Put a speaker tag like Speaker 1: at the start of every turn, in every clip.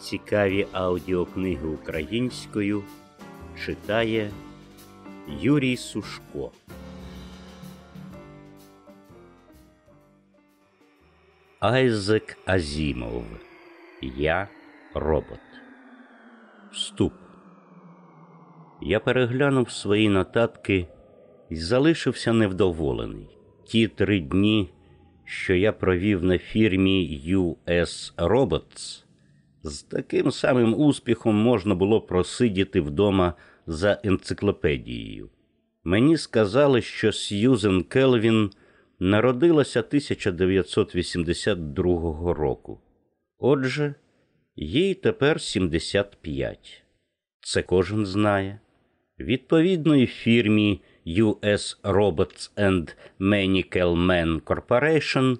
Speaker 1: Цікаві аудіокниги українською читає Юрій Сушко. Айзек Азімов. Я робот. Вступ. Я переглянув свої нотатки і залишився невдоволений. Ті три дні, що я провів на фірмі US Robots, з таким самим успіхом можна було просидіти вдома за енциклопедією. Мені сказали, що Сьюзен Келвін народилася 1982 року. Отже, їй тепер 75. Це кожен знає. Відповідної фірмі US Robots and Mechanical Man Corporation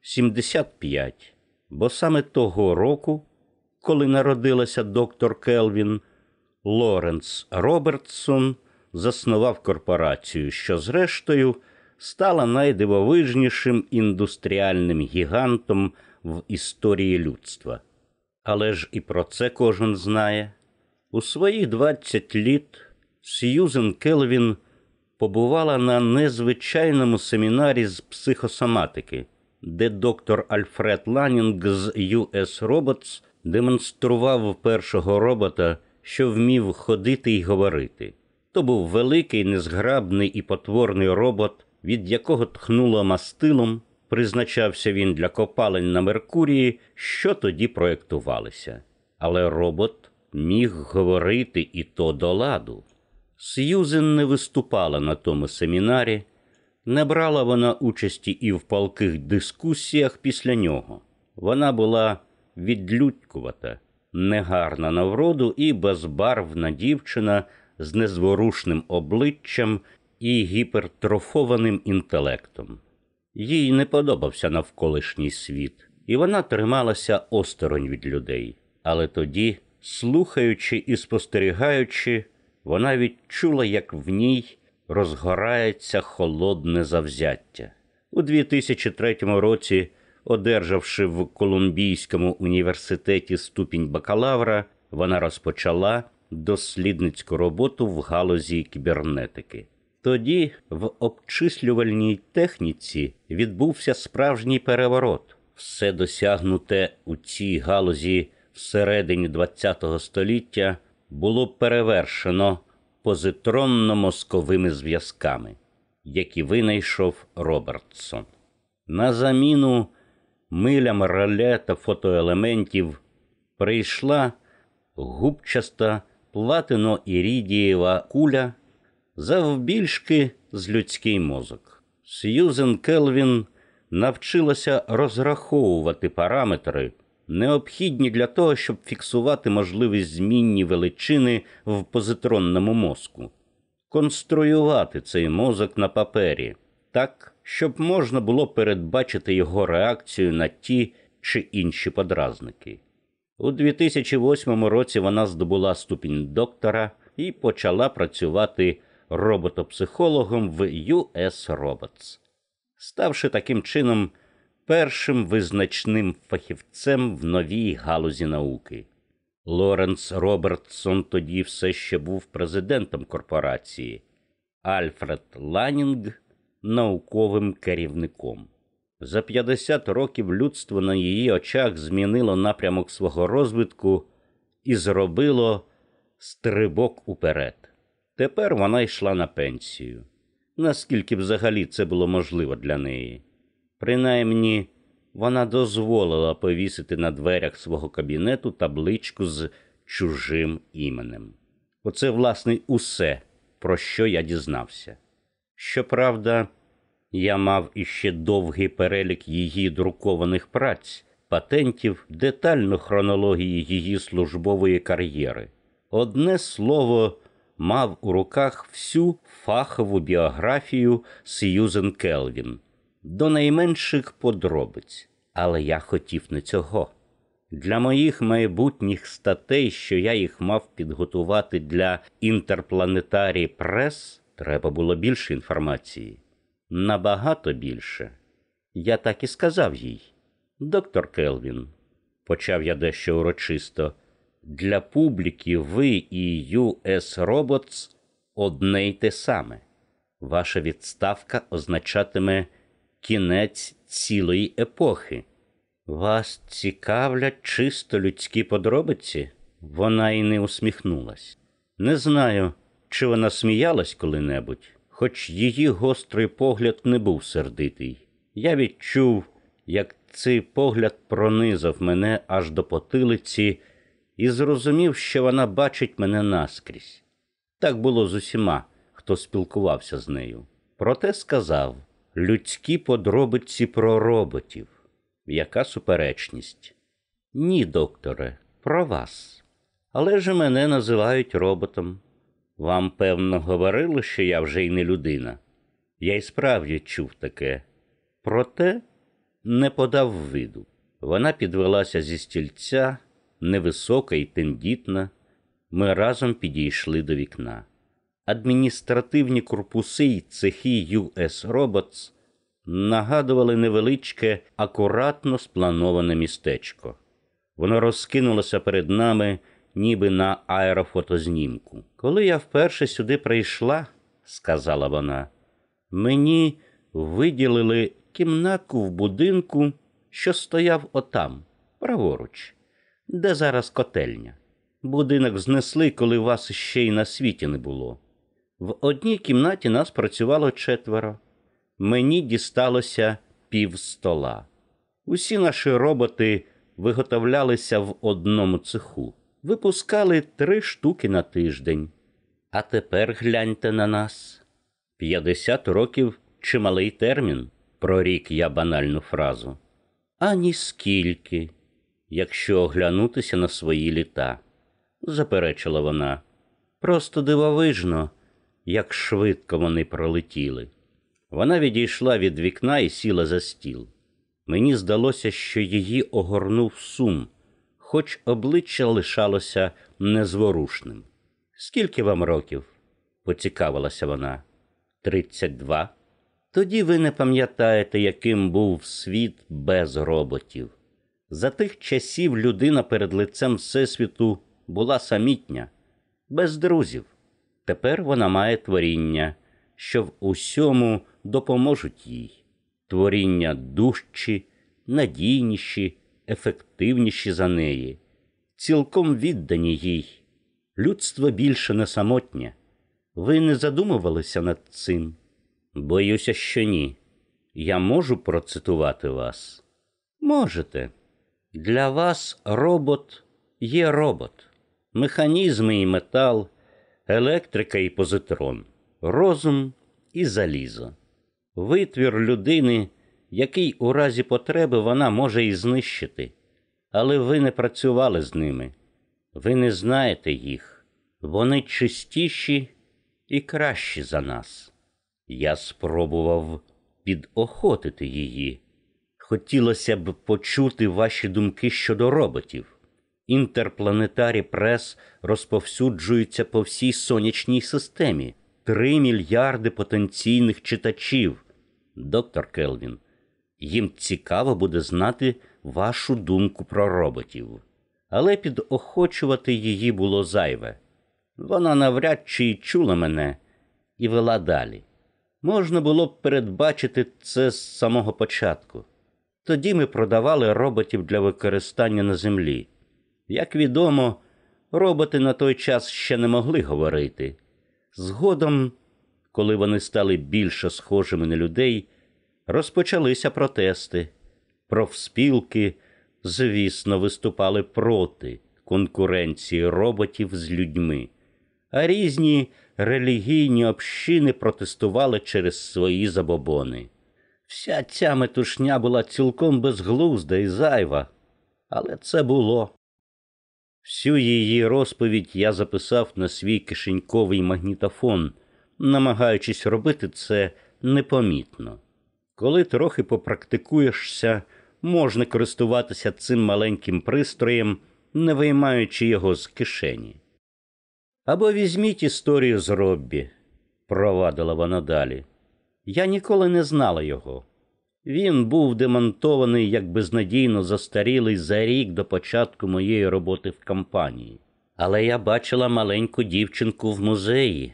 Speaker 1: 75, бо саме того року, коли народилася доктор Келвін, Лоренс Робертсон заснував корпорацію, що, зрештою, стала найдивовижнішим індустріальним гігантом в історії людства. Але ж і про це кожен знає. У свої 20 літ Сьюзен Келвін побувала на незвичайному семінарі з психосоматики, де доктор Альфред Ланінг з US Robots демонстрував першого робота, що вмів ходити й говорити. То був великий, незграбний і потворний робот, від якого тхнуло мастилом. Призначався він для копалень на Меркурії, що тоді проєктувалися. Але робот міг говорити і то до ладу. Сьюзен не виступала на тому семінарі, не брала вона участі і в палких дискусіях після нього. Вона була відлюдькувата, негарна на вроду і безбарвна дівчина з незворушним обличчям і гіпертрофованим інтелектом. Їй не подобався навколишній світ, і вона трималася осторонь від людей. Але тоді, слухаючи і спостерігаючи, вона відчула, як в ній розгорається холодне завзяття. У 2003 році, одержавши в Колумбійському університеті ступінь бакалавра, вона розпочала дослідницьку роботу в галузі кібернетики. Тоді в обчислювальній техніці відбувся справжній переворот. Все досягнуте у цій галузі всередині ХХ століття було перевершено позитронно-мозковими зв'язками, які винайшов Робертсон. На заміну милям реле та фотоелементів прийшла губчаста платино-ірідієва куля завбільшки з людський мозок. Сьюзен Келвін навчилася розраховувати параметри, необхідні для того, щоб фіксувати можливі змінні величини в позитронному мозку, конструювати цей мозок на папері так, щоб можна було передбачити його реакцію на ті чи інші подразники. У 2008 році вона здобула ступінь доктора і почала працювати роботопсихологом в US Robots, ставши таким чином першим визначним фахівцем в новій галузі науки. Лоренс Робертсон тоді все ще був президентом корпорації, Альфред Ланінг науковим керівником. За 50 років людство на її очах змінило напрямок свого розвитку і зробило стрибок уперед. Тепер вона йшла на пенсію. Наскільки взагалі це було можливо для неї? Принаймні, вона дозволила повісити на дверях свого кабінету табличку з чужим іменем. Оце, власне, усе, про що я дізнався. Щоправда, я мав іще довгий перелік її друкованих праць, патентів, детальну хронологію її службової кар'єри. Одне слово мав у руках всю фахову біографію Сьюзен Келвін до найменших подробиць, але я хотів не цього. Для моїх майбутніх статей, що я їх мав підготувати для інтерпланетарі прес, треба було більше інформації. Набагато більше. Я так і сказав їй, доктор Келвін, почав я дещо урочисто, для публіки ви і US Robots одне й те саме. Ваша відставка означатиме кінець цілої епохи. Вас цікавлять чисто людські подробиці? Вона й не усміхнулась. Не знаю, чи вона сміялась коли-небудь, хоч її гострий погляд не був сердитий. Я відчув, як цей погляд пронизав мене аж до потилиці, і зрозумів, що вона бачить мене наскрізь. Так було з усіма, хто спілкувався з нею. Проте сказав людські подробиці про роботів. Яка суперечність? Ні, докторе, про вас. Але ж мене називають роботом. Вам, певно, говорили, що я вже й не людина. Я й справді чув таке. Проте не подав виду. Вона підвелася зі стільця, невисока і тендітна. Ми разом підійшли до вікна. Адміністративні корпуси й цехи US Robots нагадували невеличке, акуратно сплановане містечко. Воно розкинулося перед нами, ніби на аерофотознімку. Коли я вперше сюди прийшла, сказала вона, мені виділили кімнатку в будинку, що стояв отам, праворуч, де зараз котельня. Будинок знесли, коли вас ще й на світі не було. В одній кімнаті нас працювало четверо. Мені дісталося пів стола. Усі наші роботи виготовлялися в одному цеху, випускали три штуки на тиждень. А тепер гляньте на нас. П'ятдесят років чималий термін, прорік я банальну фразу. Ані скільки, якщо оглянутися на свої літа, заперечила вона. Просто дивовижно, як швидко вони пролетіли. Вона відійшла від вікна і сіла за стіл. Мені здалося, що її огорнув сум, хоч обличчя лишалося незворушним. Скільки вам років? поцікавилася вона. Тридцять два. Тоді ви не пам'ятаєте, яким був світ без роботів. За тих часів людина перед лицем Всесвіту була самітня, без друзів. Тепер вона має творіння, що в усьому допоможуть їй. Творіння дужчі, надійніші, ефективніші за неї, цілком віддані їй. Людство більше не самотнє. Ви не задумувалися над цим? Боюся, що ні. Я можу процитувати вас? Можете. Для вас робот є робот, механізми і метал, електрика і позитрон, розум і залізо, витвір людини, який у разі потреби вона може і знищити, але ви не працювали з ними, ви не знаєте їх, вони чистіші і кращі за нас. Я спробував підохотити її. Хотілося б почути ваші думки щодо роботів. Інтерпланетарі прес розповсюджуються по всій сонячній системі. Три мільярди потенційних читачів. Доктор Келвін, їм цікаво буде знати вашу думку про роботів. Але підохочувати її було зайве. Вона навряд чи й чула мене і вела далі. Можна було б передбачити це з самого початку. Тоді ми продавали роботів для використання на землі. Як відомо, роботи на той час ще не могли говорити. Згодом, коли вони стали більше схожими на людей, розпочалися протести. Профспілки, звісно, виступали проти конкуренції роботів з людьми, а різні релігійні общини протестували через свої забобони. Вся ця метушня була цілком безглузда і зайва, але це було. Всю її розповідь я записав на свій кишеньковий магнітофон, намагаючись робити це непомітно. Коли трохи попрактикуєшся, можна користуватися цим маленьким пристроєм, не виймаючи його з кишені. Або візьміть історію з Роббі, провадила вона далі. Я ніколи не знала його. Він був демонтований як безнадійно застарілий за рік до початку моєї роботи в компанії. Але я бачила маленьку дівчинку в музеї.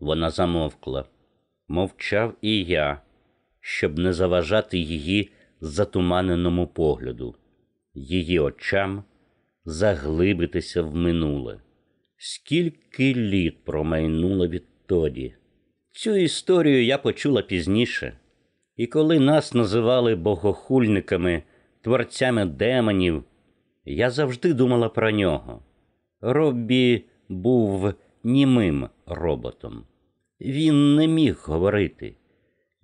Speaker 1: Вона замовкла. Мовчав і я, щоб не заважати її затуманеному погляду, її очам заглибитися в минуле. Скільки літ промайнуло відтоді. Цю історію я почула пізніше, і коли нас називали богохульниками, творцями демонів, я завжди думала про нього. Роббі був німим роботом. Він не міг говорити.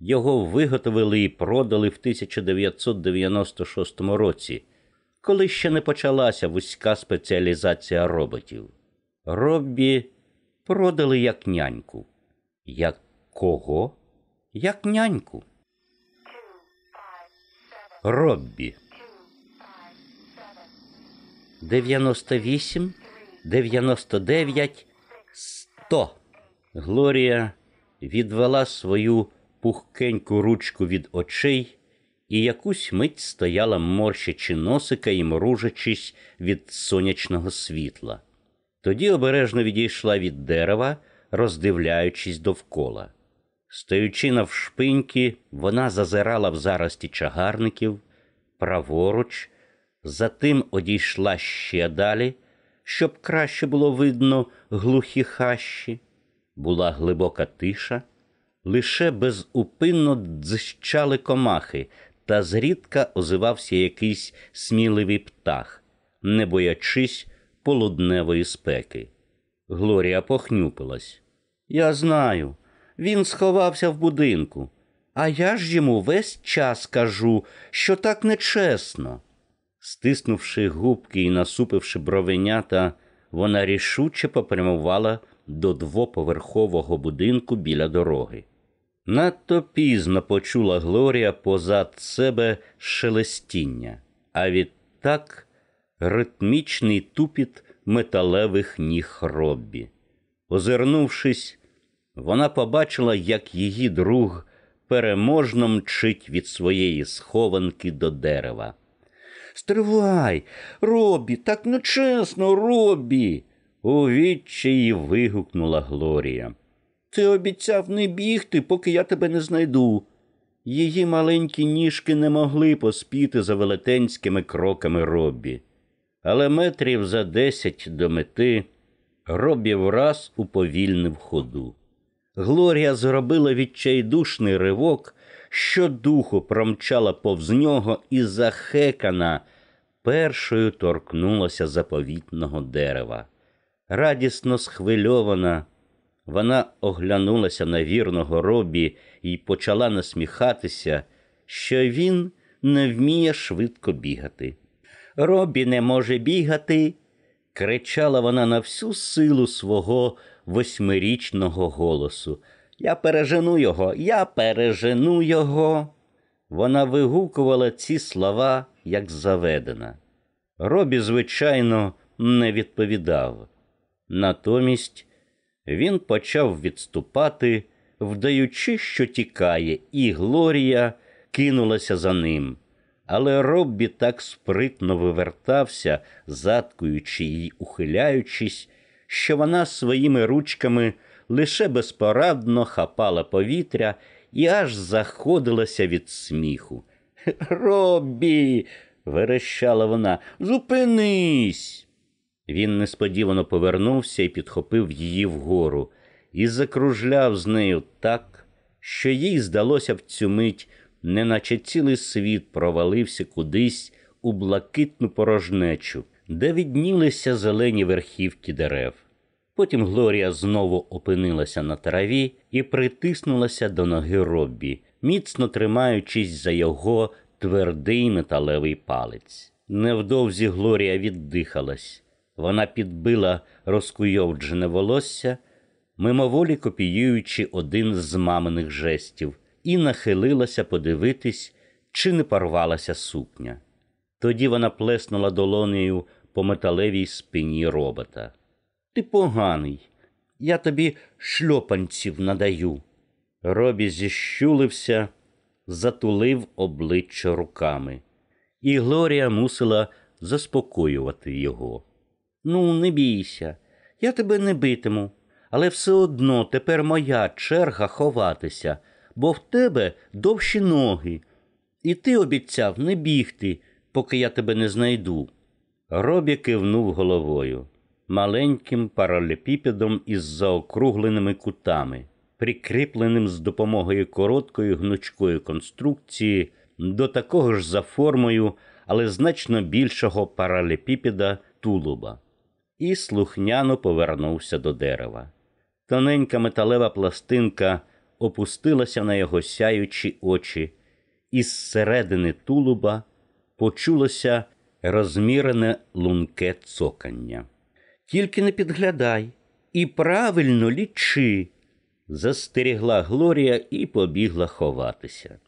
Speaker 1: Його виготовили і продали в 1996 році, коли ще не почалася вузька спеціалізація роботів. Роббі продали як няньку. Як кого? Як няньку. Роббі. 98, 99, 100. Глорія відвела свою пухкеньку ручку від очей і якусь мить стояла морщачи носика і мружачись від сонячного світла. Тоді обережно відійшла від дерева, роздивляючись довкола. Стоючи навшпиньки, вона зазирала в зарості чагарників, праворуч, затим одійшла ще далі, щоб краще було видно глухі хащі. Була глибока тиша, лише безупинно дзищали комахи, та зрідка озивався якийсь сміливий птах, не боячись полудневої спеки. Глорія похнюпилась. Я знаю, він сховався в будинку, а я ж йому весь час кажу, що так нечесно. Стиснувши губки і насупивши бровенята, вона рішуче попрямувала до двоповерхового будинку біля дороги. Надто пізно почула Глорія позад себе шелестіння, а відтак ритмічний тупіт металевих ніг Роббі. Озирнувшись, вона побачила, як її друг переможно мчить від своєї схованки до дерева. Стривай, Робі, так нечесно, Робі. у відчаї вигукнула Глорія. Ти обіцяв не бігти, поки я тебе не знайду. Її маленькі ніжки не могли поспіти за велетенськими кроками Роббі. Але метрів за десять до мети Роббі враз уповільнив ходу. Глорія зробила відчайдушний ривок, що духу промчала повз нього і захекана, першою торкнулася заповітного дерева. Радісно схвильована, вона оглянулася на вірного робі і почала насміхатися, що він не вміє швидко бігати. Робі не може бігати, кричала вона на всю силу свого восьмирічного голосу. Я пережену його, я пережену його. Вона вигукувала ці слова, як заведена. Робі, звичайно, не відповідав. Натомість він почав відступати, вдаючи, що тікає, і Глорія кинулася за ним. Але Роббі так спритно вивертався, заткуючи й ухиляючись, що вона своїми ручками лише безпорадно хапала повітря і аж заходилася від сміху. Роббі. верещала вона, зупинись. Він несподівано повернувся і підхопив її вгору, і закружляв з нею так, що їй здалося в цю мить, неначе цілий світ провалився кудись у блакитну порожнечу, де віднілися зелені верхівки дерев. Потім Глорія знову опинилася на траві і притиснулася до ноги Роббі, міцно тримаючись за його твердий металевий палець. Невдовзі Глорія віддихалась. Вона підбила розкуйовджене волосся, мимоволі копіюючи один з маминих жестів, і нахилилася подивитись, чи не порвалася сукня. Тоді вона плеснула долонею по металевій спині робота. Ти поганий, я тобі шльопанців надаю. Робі зіщулився, затулив обличчя руками, і Глорія мусила заспокоювати його. Ну, не бійся, я тебе не битиму, але все одно тепер моя черга ховатися, бо в тебе довші ноги, і ти обіцяв не бігти, поки я тебе не знайду. Робі кивнув головою, маленьким паралепіпедом із заокругленими кутами, прикріпленим з допомогою короткої гнучкої конструкції до такого ж за формою, але значно більшого паралепіпеда тулуба, і слухняно повернувся до дерева. Тоненька металева пластинка опустилася на його сяючі очі, і зсередини тулуба почулося розмірене лунке цокання. Тільки не підглядай і правильно лічи, застерігла Глорія і побігла ховатися.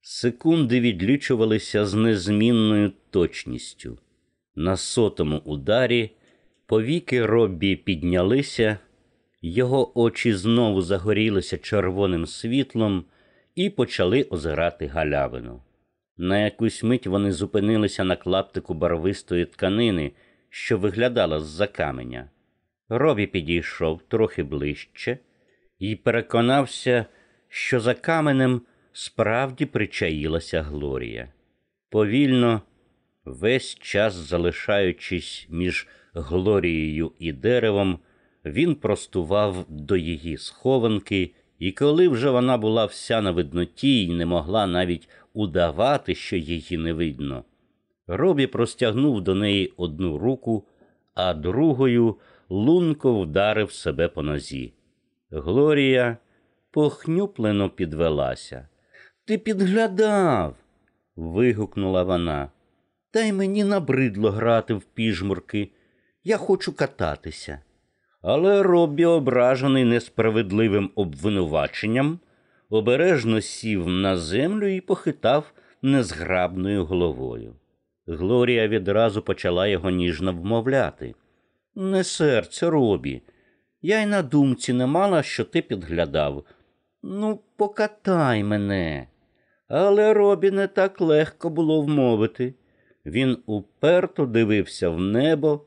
Speaker 1: Секунди відлічувалися з незмінною точністю. На сотому ударі повіки Роббі піднялися, його очі знову загорілися червоним світлом і почали озирати галявину. На якусь мить вони зупинилися на клаптику барвистої тканини, що виглядала з-за каменя. Робі підійшов трохи ближче і переконався, що за каменем справді причаїлася Глорія. Повільно, весь час залишаючись між Глорією і деревом, він простував до її схованки, і коли вже вона була вся на видноті і не могла навіть удавати, що її не видно, Робі простягнув до неї одну руку, а другою лунко вдарив себе по нозі. Глорія похнюплено підвелася. Ти підглядав. вигукнула вона. Та й мені набридло грати в піжмурки. Я хочу кататися. Але Роббі, ображений несправедливим обвинуваченням, обережно сів на землю і похитав незграбною головою. Глорія відразу почала його ніжно вмовляти. Не серце, Робі, я й на думці не мала, що ти підглядав. Ну, покатай мене. Але Робі не так легко було вмовити. Він уперто дивився в небо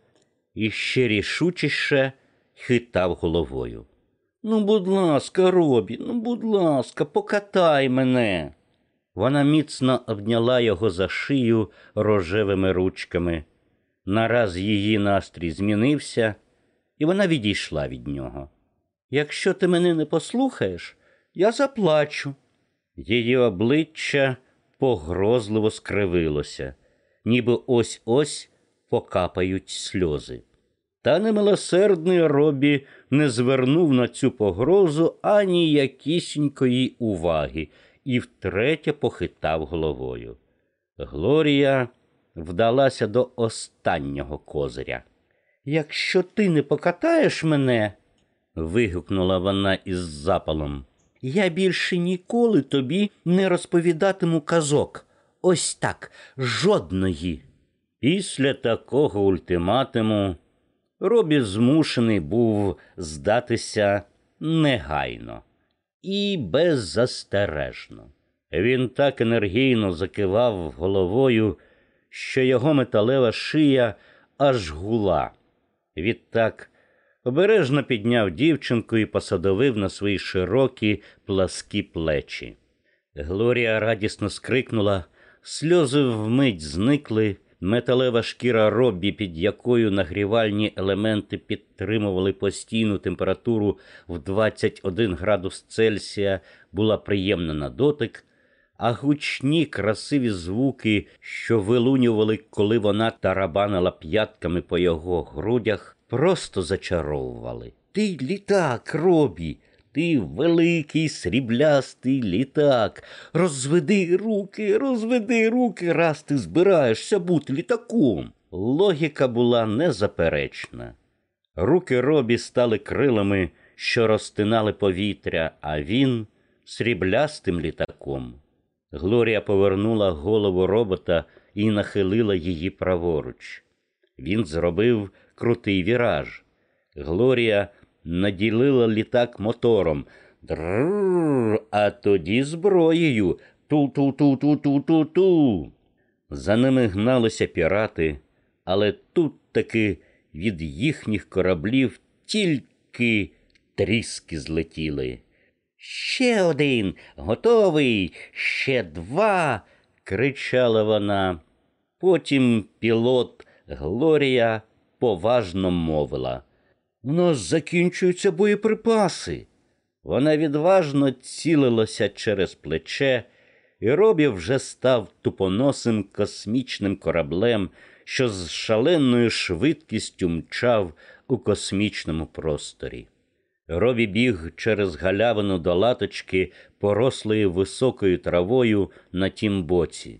Speaker 1: і ще рішучіше хитав головою. Ну, будь ласка, Робі, ну, будь ласка, покатай мене. Вона міцно обняла його за шию рожевими ручками. Нараз її настрій змінився, і вона відійшла від нього. Якщо ти мене не послухаєш, я заплачу. Її обличчя погрозливо скривилося, ніби ось ось покапають сльози. Та немилосердний Робі не звернув на цю погрозу ані якісінької уваги і втретє похитав головою. Глорія вдалася до останнього козиря. Якщо ти не покатаєш мене, вигукнула вона із запалом, я більше ніколи тобі не розповідатиму казок. Ось так, жодної. Після такого ультиматуму Робі змушений був здатися негайно і беззастережно. Він так енергійно закивав головою, що його металева шия аж гула. Відтак обережно підняв дівчинку і посадовив на свої широкі пласкі плечі. Глорія радісно скрикнула, сльози вмить зникли. Металева шкіра роббі, під якою нагрівальні елементи підтримували постійну температуру в 21 градус Цельсія, була приємна на дотик, а гучні красиві звуки, що вилунювали, коли вона тарабанила п'ятками по його грудях, просто зачаровували. Ти літак, робі! Ти великий сріблястий літак. Розведи руки, розведи руки, раз ти збираєшся бути літаком. Логіка була незаперечна. Руки робі стали крилами, що розтинали повітря, а він сріблястим літаком. Глорія повернула голову робота і нахилила її праворуч. Він зробив крутий віраж. Глорія наділила літак мотором, Дрррр, а тоді зброєю, Ту-ту-ту-ту-ту-ту-ту. За ними гналися пірати, але тут таки від їхніх кораблів тільки тріски злетіли. Ще один, готовий, ще два. кричала вона. Потім пілот Глорія поважно мовила. У нас закінчуються боєприпаси. Вона відважно цілилася через плече, і Робі вже став тупоносим космічним кораблем, що з шаленою швидкістю мчав у космічному просторі. Робі біг через галявину до латочки, порослої високою травою на тім боці.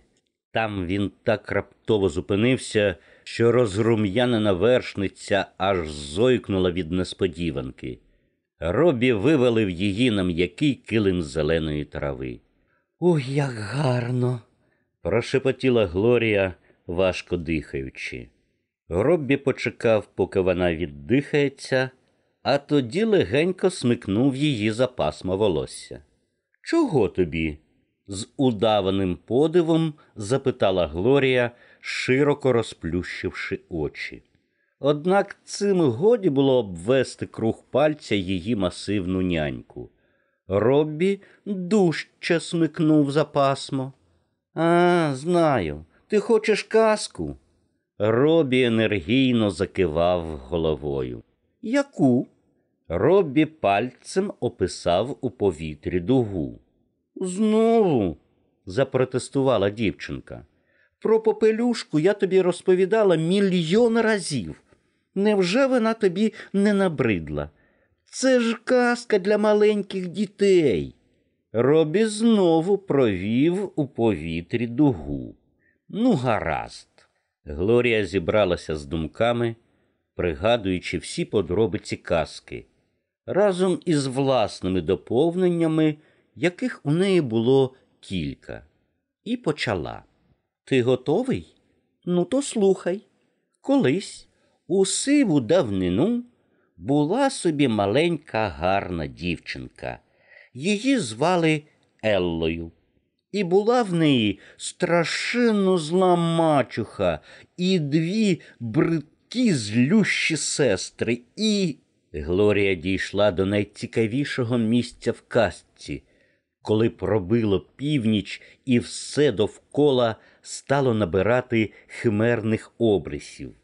Speaker 1: Там він так раптово зупинився, що розрум'янена вершниця аж зойкнула від несподіванки. Робі вивалив її на м'який килим зеленої трави. Ой, як гарно! прошепотіла Глорія, важко дихаючи. Роббі почекав, поки вона віддихається, а тоді легенько смикнув її за пасмо волосся. Чого тобі? з удаваним подивом запитала Глорія, широко розплющивши очі. Однак цим годі було обвести круг пальця її масивну няньку. Роббі дужче смикнув за пасмо. А, знаю, ти хочеш казку? Робі енергійно закивав головою. Яку? Робі пальцем описав у повітрі дугу. Знову, запротестувала дівчинка. Про попелюшку я тобі розповідала мільйон разів. Невже вона тобі не набридла? Це ж казка для маленьких дітей. Робі знову провів у повітрі дугу. Ну, гаразд. Глорія зібралася з думками, пригадуючи всі подробиці казки, разом із власними доповненнями, яких у неї було кілька, і почала. Ти готовий? Ну, то слухай. Колись у сиву давнину була собі маленька гарна дівчинка. Її звали Еллою. І була в неї страшенно зла мачуха і дві бридкі злющі сестри, і. Глорія дійшла до найцікавішого місця в казці, коли пробило північ, і все довкола стало набирати химерних обрисів.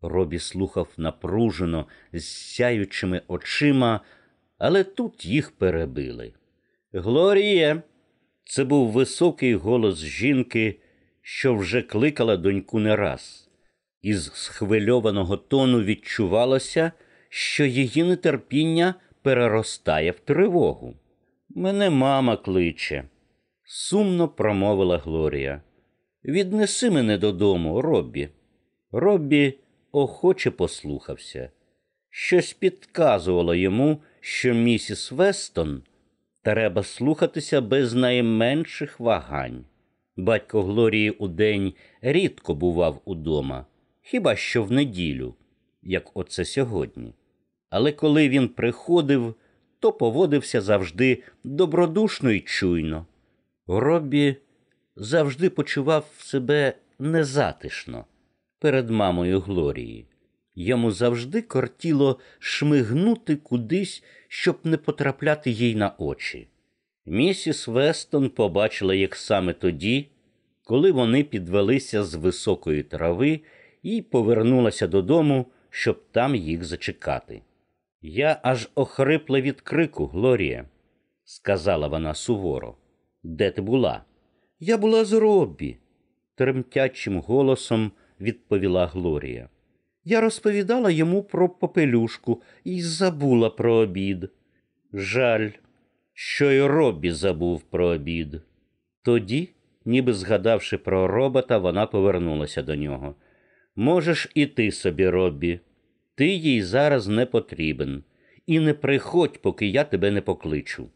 Speaker 1: Робі слухав напружено, з сяючими очима, але тут їх перебили. Глоріє, це був високий голос жінки, що вже кликала доньку не раз. Із схвильованого тону відчувалося, що її нетерпіння переростає в тривогу. Мене мама кличе, сумно промовила Глорія. Віднеси мене додому, Роббі. Роббі охоче послухався. Щось підказувало йому, що місіс Вестон треба слухатися без найменших вагань. Батько Глорії удень рідко бував удома, хіба що в неділю, як оце сьогодні. Але коли він приходив, то поводився завжди добродушно і чуйно. Роббі завжди почував себе незатишно перед мамою Глорії. Йому завжди кортіло шмигнути кудись, щоб не потрапляти їй на очі. Місіс Вестон побачила їх саме тоді, коли вони підвелися з високої трави і повернулася додому, щоб там їх зачекати. Я аж охрипла від крику, Глорія, сказала вона суворо. Де ти була? Я була з Роббі, тремтячим голосом відповіла Глорія. Я розповідала йому про попелюшку і забула про обід. Жаль, що й Роббі забув про обід. Тоді, ніби згадавши про робота, вона повернулася до нього. Можеш і ти собі, Роббі, ти їй зараз не потрібен, і не приходь, поки я тебе не покличу,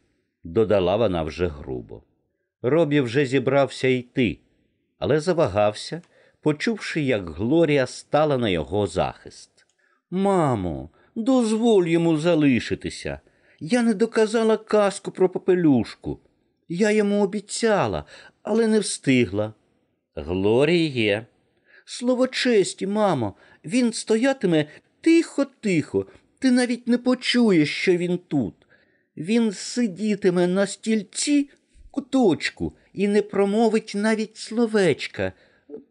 Speaker 1: додала вона вже грубо. Робі вже зібрався йти, але завагався почувши, як Глорія стала на його захист. Мамо, дозволь йому залишитися. Я не доказала казку про попелюшку.
Speaker 2: Я йому обіцяла, але не встигла.
Speaker 1: Глоріє.
Speaker 2: Слово честі, мамо, він стоятиме тихо, тихо. Ти навіть не почуєш, що він тут. Він сидітиме на стільці куточку і не промовить навіть словечка.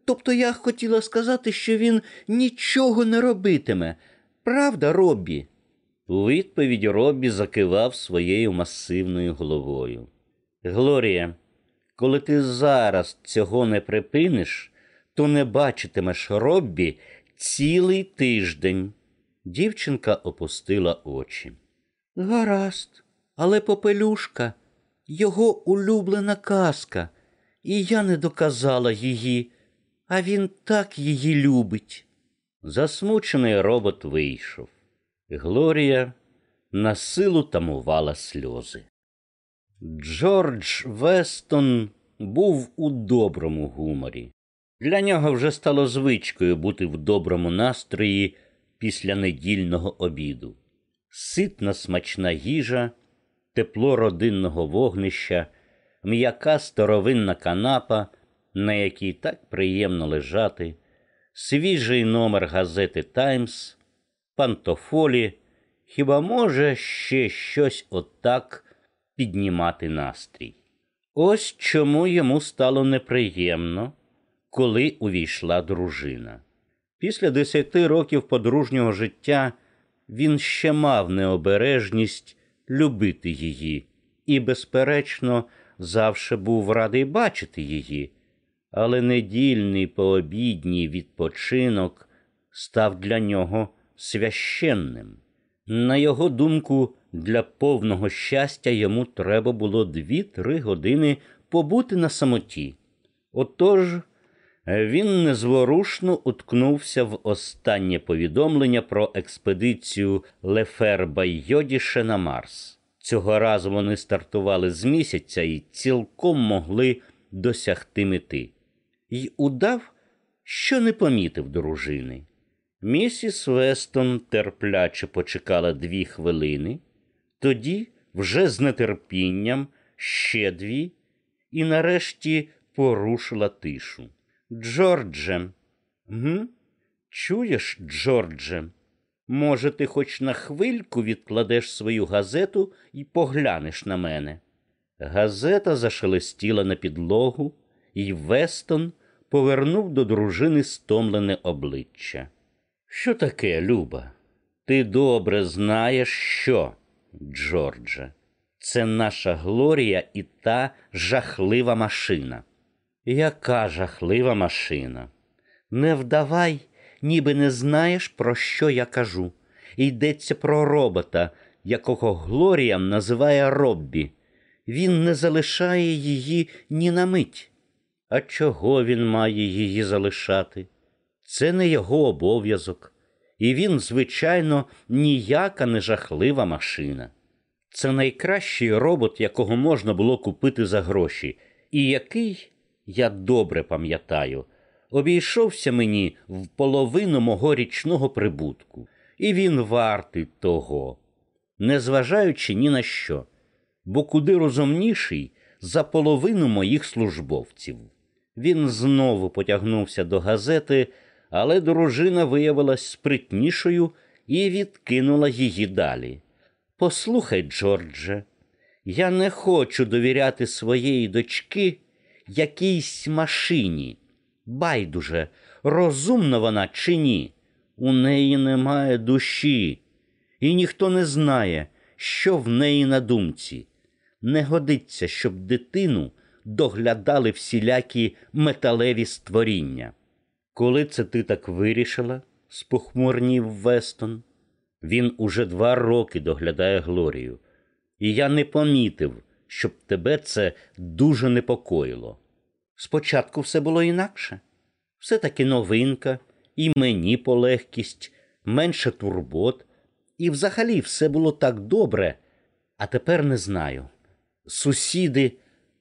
Speaker 2: Тобто я хотіла сказати, що він нічого не робитиме. Правда, Роббі?
Speaker 1: У відповідь Роббі закивав своєю масивною головою. Глорія, коли ти зараз цього не припиниш, то не бачитимеш Роббі цілий тиждень. Дівчинка опустила очі.
Speaker 2: Гаразд, але попелюшка його улюблена казка, і я не доказала її, а він так її любить.
Speaker 1: Засмучений робот вийшов. Глорія на силу тамувала сльози. Джордж Вестон був у доброму гуморі. Для нього вже стало звичкою бути в доброму настрої після недільного обіду. Ситна смачна їжа, тепло родинного вогнища, м'яка старовинна канапа, на якій так приємно лежати, свіжий номер газети Таймс, пантофолі, хіба може ще щось отак піднімати настрій? Ось чому йому стало неприємно, коли увійшла дружина. Після десяти років подружнього життя він ще мав необережність любити її і, безперечно, завше був радий бачити її, але недільний пообідній відпочинок став для нього священним. На його думку, для повного щастя йому треба було дві-три години побути на самоті. Отож, він незворушно уткнувся в останнє повідомлення про експедицію Леферба Йодіше на Марс. Цього разу вони стартували з місяця і цілком могли досягти мети. Й удав, що не помітив дружини. Місіс Вестон терпляче почекала дві хвилини, тоді вже з нетерпінням ще дві, і нарешті порушила тишу. Джордже, гм? чуєш, Джордже? Може, ти хоч на хвильку відкладеш свою газету і поглянеш на мене? Газета зашелестіла на підлогу, і Вестон повернув до дружини стомлене обличчя. Що таке, Люба? Ти добре знаєш, що, Джордже, це наша Глорія і та жахлива машина. Яка жахлива машина? Не вдавай, ніби не знаєш, про що я кажу. Йдеться про робота, якого Глорія називає Роббі. Він не залишає її ні на мить. А чого він має її залишати? Це не його обов'язок, і він, звичайно, ніяка не жахлива машина. Це найкращий робот, якого можна було купити за гроші, і який, я добре пам'ятаю, обійшовся мені в половину мого річного прибутку, і він вартий того, незважаючи ні на що, бо куди розумніший за половину моїх службовців. Він знову потягнувся до газети, але дружина виявилась спритнішою і відкинула її далі. Послухай, Джордже, я не хочу довіряти своєї дочки якійсь машині. Байдуже, розумна вона чи ні. У неї немає душі, і ніхто не знає, що в неї на думці. Не годиться, щоб дитину доглядали всілякі металеві створіння. Коли це ти так вирішила? спохмурнів Вестон. Він уже два роки доглядає Глорію, і я не помітив, щоб тебе це дуже непокоїло. Спочатку все було інакше. Все таки новинка, і мені полегкість, менше турбот, і взагалі все було так добре, а тепер не знаю. Сусіди,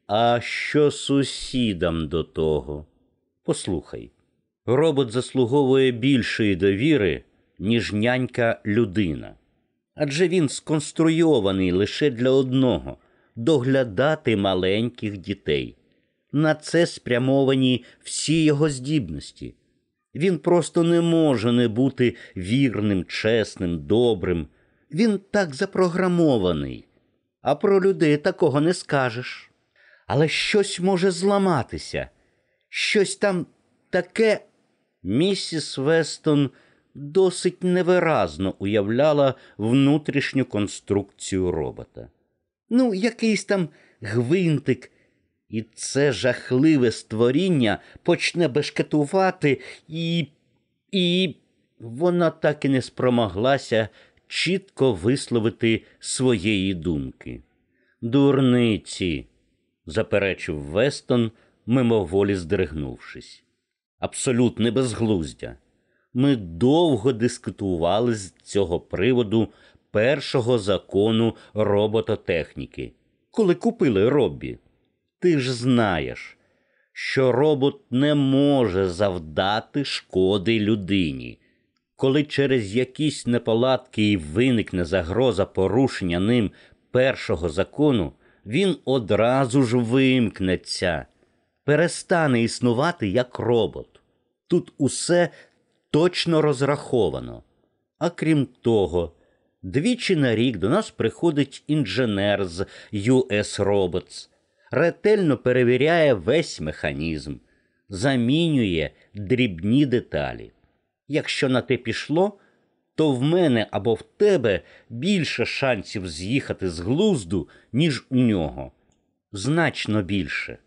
Speaker 1: а що сусідам до того? Послухай, робот заслуговує більшої довіри, ніж нянька людина. Адже він сконструйований лише для одного
Speaker 2: доглядати маленьких дітей. На це спрямовані всі його здібності. Він просто не може не бути вірним, чесним, добрим. Він так запрограмований, а про людей такого не скажеш. Але щось може зламатися, щось там таке. Місіс Вестон досить невиразно уявляла внутрішню конструкцію робота. Ну, якийсь там гвинтик, і це жахливе створіння почне бешкетувати, і. і вона так і не спромоглася чітко висловити своєї думки. Дурниці, заперечив Вестон, мимоволі здригнувшись. Абсолютне безглуздя. Ми довго дискутували з цього приводу першого закону робототехніки, коли купили Роббі. Ти ж знаєш, що робот не може завдати шкоди людині. Коли через якісь неполадки і виникне загроза порушення ним першого закону, він одразу ж вимкнеться, перестане існувати як робот. Тут усе точно розраховано. А крім того, двічі на рік до нас приходить інженер з US Robots, ретельно перевіряє весь механізм, замінює дрібні деталі. Якщо на те пішло, то в мене або в тебе більше шансів з'їхати з глузду, ніж у нього. Значно більше.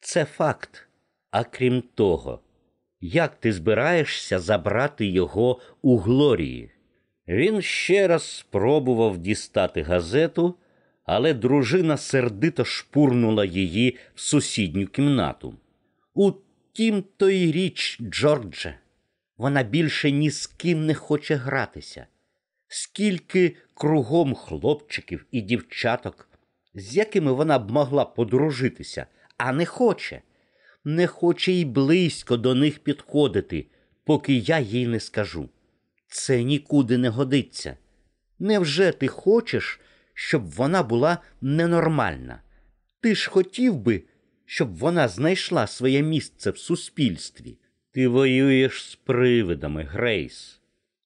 Speaker 2: Це факт. А крім того, як ти збираєшся забрати його у Глорії? Він ще раз спробував дістати газету, але дружина сердито шпурнула її в сусідню кімнату. Утім, то й річ, Джордже, вона більше ні з ким не хоче гратися. Скільки кругом хлопчиків і дівчаток, з якими вона б могла подружитися, а не хоче, не хоче й близько до них підходити, поки я їй не скажу. Це нікуди не годиться. Невже ти хочеш, щоб вона була ненормальна? Ти ж хотів би, щоб вона знайшла своє місце в суспільстві. Ти воюєш з привидами, Грейс.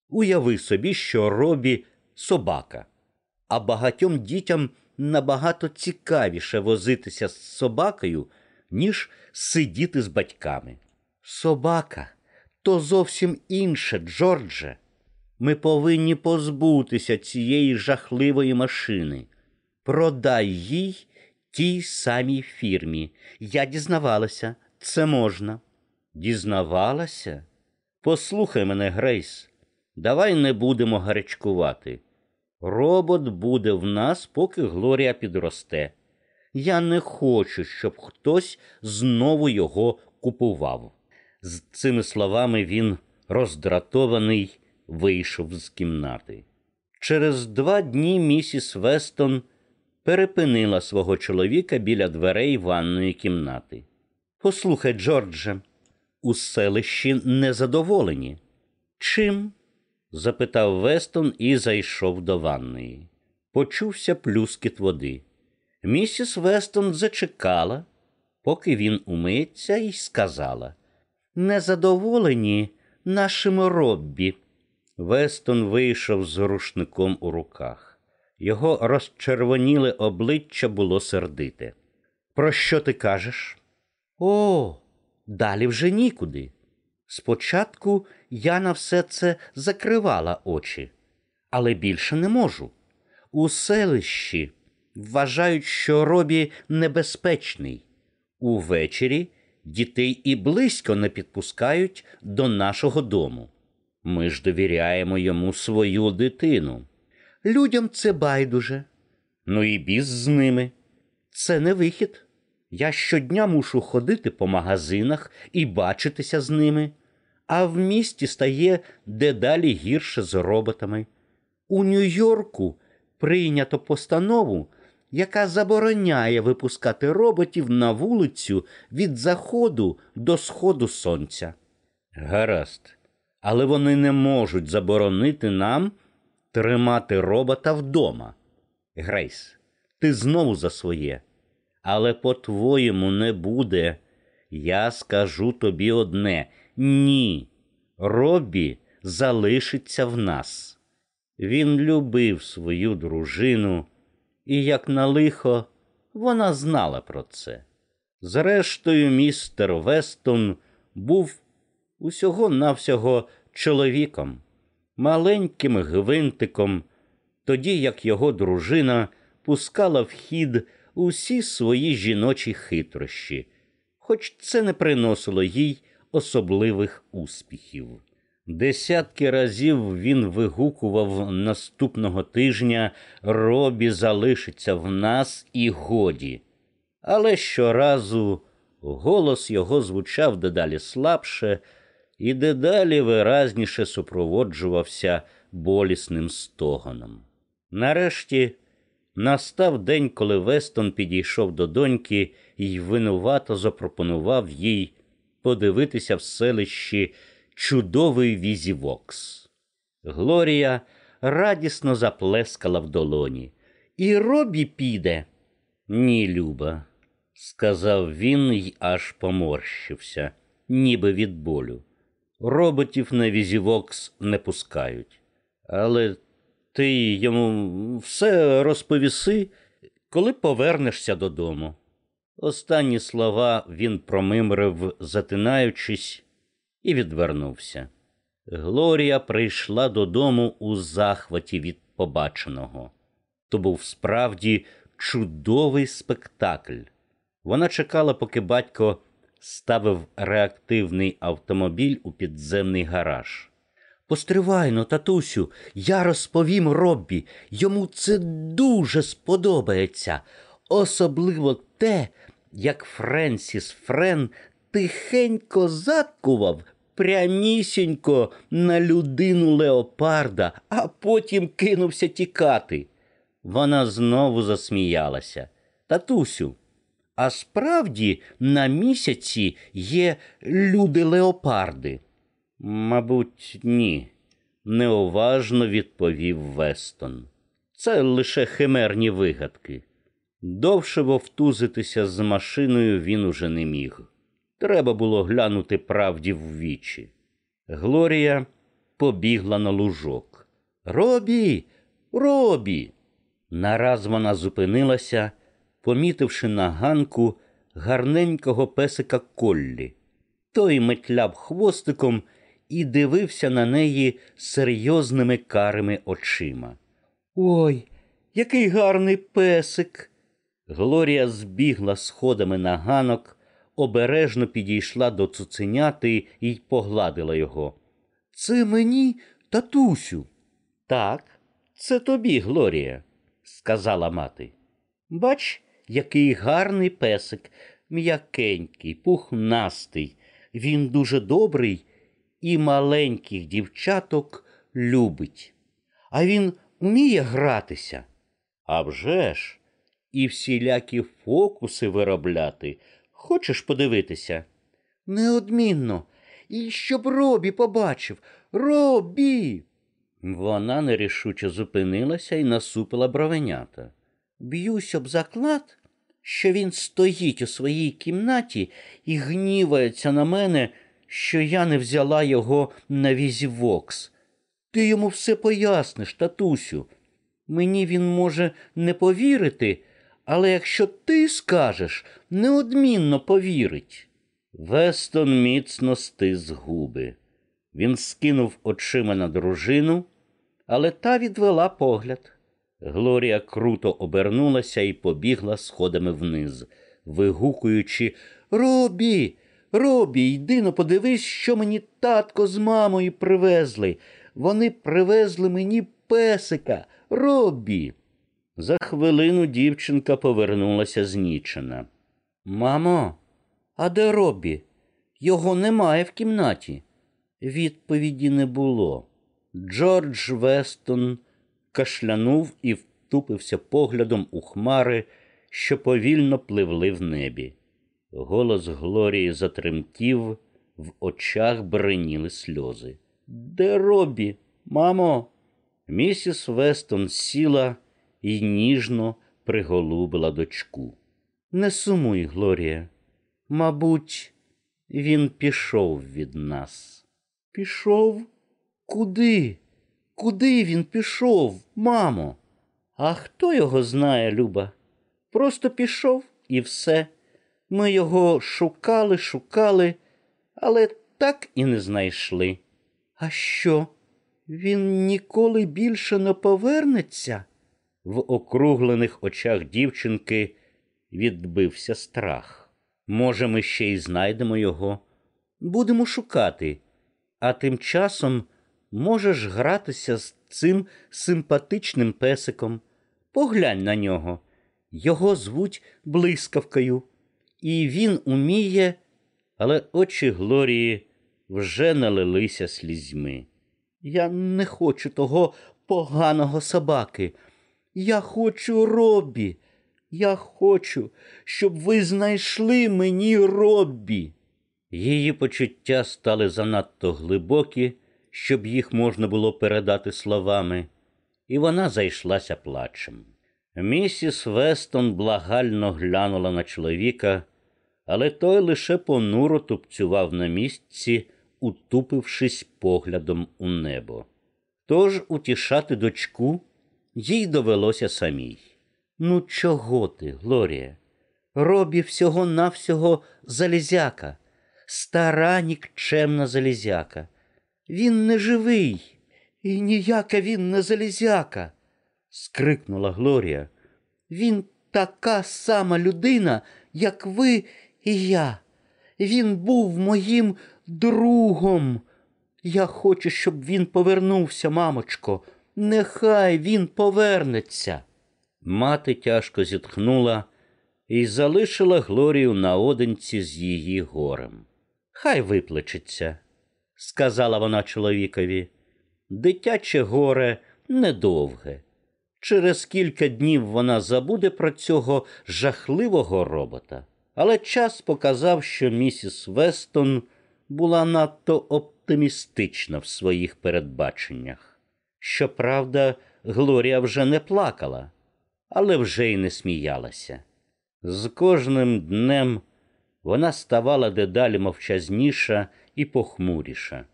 Speaker 2: Уяви собі, що Робі собака, а багатьом дітям набагато цікавіше возитися з собакою, ніж сидіти з батьками. Собака то зовсім інше, Джордже. Ми повинні позбутися цієї жахливої машини. Продай їй тій самій фірмі. Я дізнавалася, це можна. Дізнавалася? Послухай мене, Грейс, давай не будемо гарячкувати. Робот буде в нас, поки Глорія підросте. Я не хочу, щоб хтось знову його купував. З цими словами він, роздратований, вийшов з кімнати. Через два дні місіс Вестон перепинила свого чоловіка біля дверей ванної кімнати. Послухай, Джордже, у селищі незадоволені. Чим? запитав Вестон і зайшов до ванної. Почувся плюскіт води. Місіс Вестон зачекала, поки він умиється, і сказала Незадоволені нашим роббі. Вестон вийшов з рушником у руках. Його розчервоніле обличчя було сердите. Про що ти кажеш? О, далі вже нікуди. Спочатку я на все це закривала очі, але більше не можу. У селищі вважають, що робі небезпечний. Увечері дітей і близько не підпускають до нашого дому. Ми ж довіряємо йому свою дитину. Людям це байдуже. Ну і біз з ними. Це не вихід. Я щодня мушу ходити по магазинах і бачитися з ними, а в місті стає дедалі гірше з роботами. У Нью-Йорку прийнято постанову, яка забороняє випускати роботів на вулицю від заходу до сходу сонця. Гаразд, але вони не можуть заборонити нам тримати робота вдома. Грейс,
Speaker 1: ти знову за своє. Але по-твоєму не буде. Я скажу тобі одне ні. Робі залишиться в нас. Він любив свою дружину, і, як на лихо, вона знала про це. Зрештою, містер Вестон був усього навсього чоловіком, маленьким гвинтиком, тоді як його дружина пускала в хід усі свої жіночі хитрощі, хоч це не приносило їй особливих успіхів. Десятки разів він вигукував наступного тижня Робі залишиться в нас і годі. Але щоразу голос його звучав дедалі слабше і дедалі виразніше супроводжувався болісним стогоном. Нарешті настав день, коли Вестон підійшов до доньки і винувато запропонував їй подивитися в селищі чудовий візівокс. Глорія радісно заплескала в долоні. І робі піде. Ні, Люба, сказав він й аж поморщився, ніби від болю. Роботів на візівокс не пускають. Але ти йому все розповіси, коли повернешся додому. Останні слова він промимрив, затинаючись, і відвернувся. Глорія прийшла додому у захваті від побаченого. То був справді чудовий спектакль. Вона чекала, поки батько ставив реактивний автомобіль у підземний гараж. Постривайно, татусю, я розповім Роббі. Йому це дуже сподобається, особливо те, як Френсіс Френ тихенько закував прямісінько на людину леопарда, а потім кинувся тікати. Вона знову засміялася. Татусю, а справді на місяці є люди леопарди? Мабуть, ні, неуважно відповів Вестон. Це лише химерні вигадки. Довше вовтузитися з машиною він уже не міг. Треба було глянути правді в вічі. Глорія побігла на лужок. Робі, робі. Нараз вона зупинилася, помітивши на ганку гарненького песика Коллі. Той метляв хвостиком і дивився на неї серйозними карими очима. Ой, який гарний песик. Глорія збігла сходами на ганок, обережно підійшла до цуценяти і погладила його. Це мені, татусю. Так, це тобі, Глорія, сказала мати. Бач, який гарний песик, м'якенький, пухнастий. Він дуже добрий і маленьких дівчаток любить. А він вміє гратися. А вже ж, і всілякі фокуси виробляти. Хочеш подивитися? Неодмінно. І щоб Робі побачив. Робі. Вона нерішуче зупинилася і насупила бровенята. Б'юсь об заклад, що він стоїть у своїй кімнаті і гнівається на мене, що я не взяла його на візівокс. Ти йому все поясниш, татусю. Мені він може не повірити, але якщо ти скажеш, неодмінно повірить. Вестон міцно стис губи. Він скинув очима на дружину, але та відвела погляд. Глорія круто обернулася і побігла сходами вниз, вигукуючи Робі, Робі, йди но подивись, що мені татко з мамою привезли. Вони привезли мені песика, Робі. За хвилину дівчинка повернулася знічена. Мамо, а де Робі? Його немає в кімнаті. Відповіді не було. Джордж Вестон кашлянув і втупився поглядом у хмари, що повільно пливли в небі. Голос Глорії затремтів, в очах бреніли сльози. Де Робі, мамо? Місіс Вестон сіла і ніжно приголубила дочку.
Speaker 2: Не сумуй, Глорія. Мабуть, він пішов від нас. Пішов? Куди? Куди він пішов, мамо? А хто його знає, Люба? Просто пішов і все. Ми його шукали, шукали, але так і не знайшли. А що? Він ніколи більше не повернеться?
Speaker 1: В округлених очах дівчинки відбився страх. Може, ми ще й знайдемо його.
Speaker 2: Будемо шукати, а тим часом можеш гратися з цим симпатичним песиком. Поглянь на нього. Його звуть блискавкою, і він уміє,
Speaker 1: але очі Глорії вже налилися слізьми.
Speaker 2: Я не хочу того поганого собаки. Я хочу Роббі. Я хочу, щоб ви знайшли мені Роббі.
Speaker 1: Її почуття стали занадто глибокі, щоб їх можна було передати словами, і вона зайшлася плачем. Місіс Вестон благально глянула на чоловіка, але той лише понуро тупцював на місці, утупившись поглядом у небо. Тож утішати дочку їй довелося самій.
Speaker 2: Ну, чого ти, Глорія? Робі всього навсього залізяка, стара нікчемна залізяка. Він не живий, і ніяка він не залізяка, скрикнула Глорія. Він така сама людина, як ви і я. Він був моїм другом. Я хочу, щоб він повернувся, мамочко. Нехай він повернеться.
Speaker 1: Мати тяжко зітхнула і залишила Глорію наодинці з її горем. Хай виплечеться, сказала вона чоловікові. Дитяче горе недовге. Через кілька днів вона забуде про цього жахливого робота. Але час показав, що місіс Вестон була надто оптимістична в своїх передбаченнях. Щоправда, Глорія вже не плакала, але вже й не сміялася. З кожним днем вона ставала дедалі мовчазніша і похмуріша.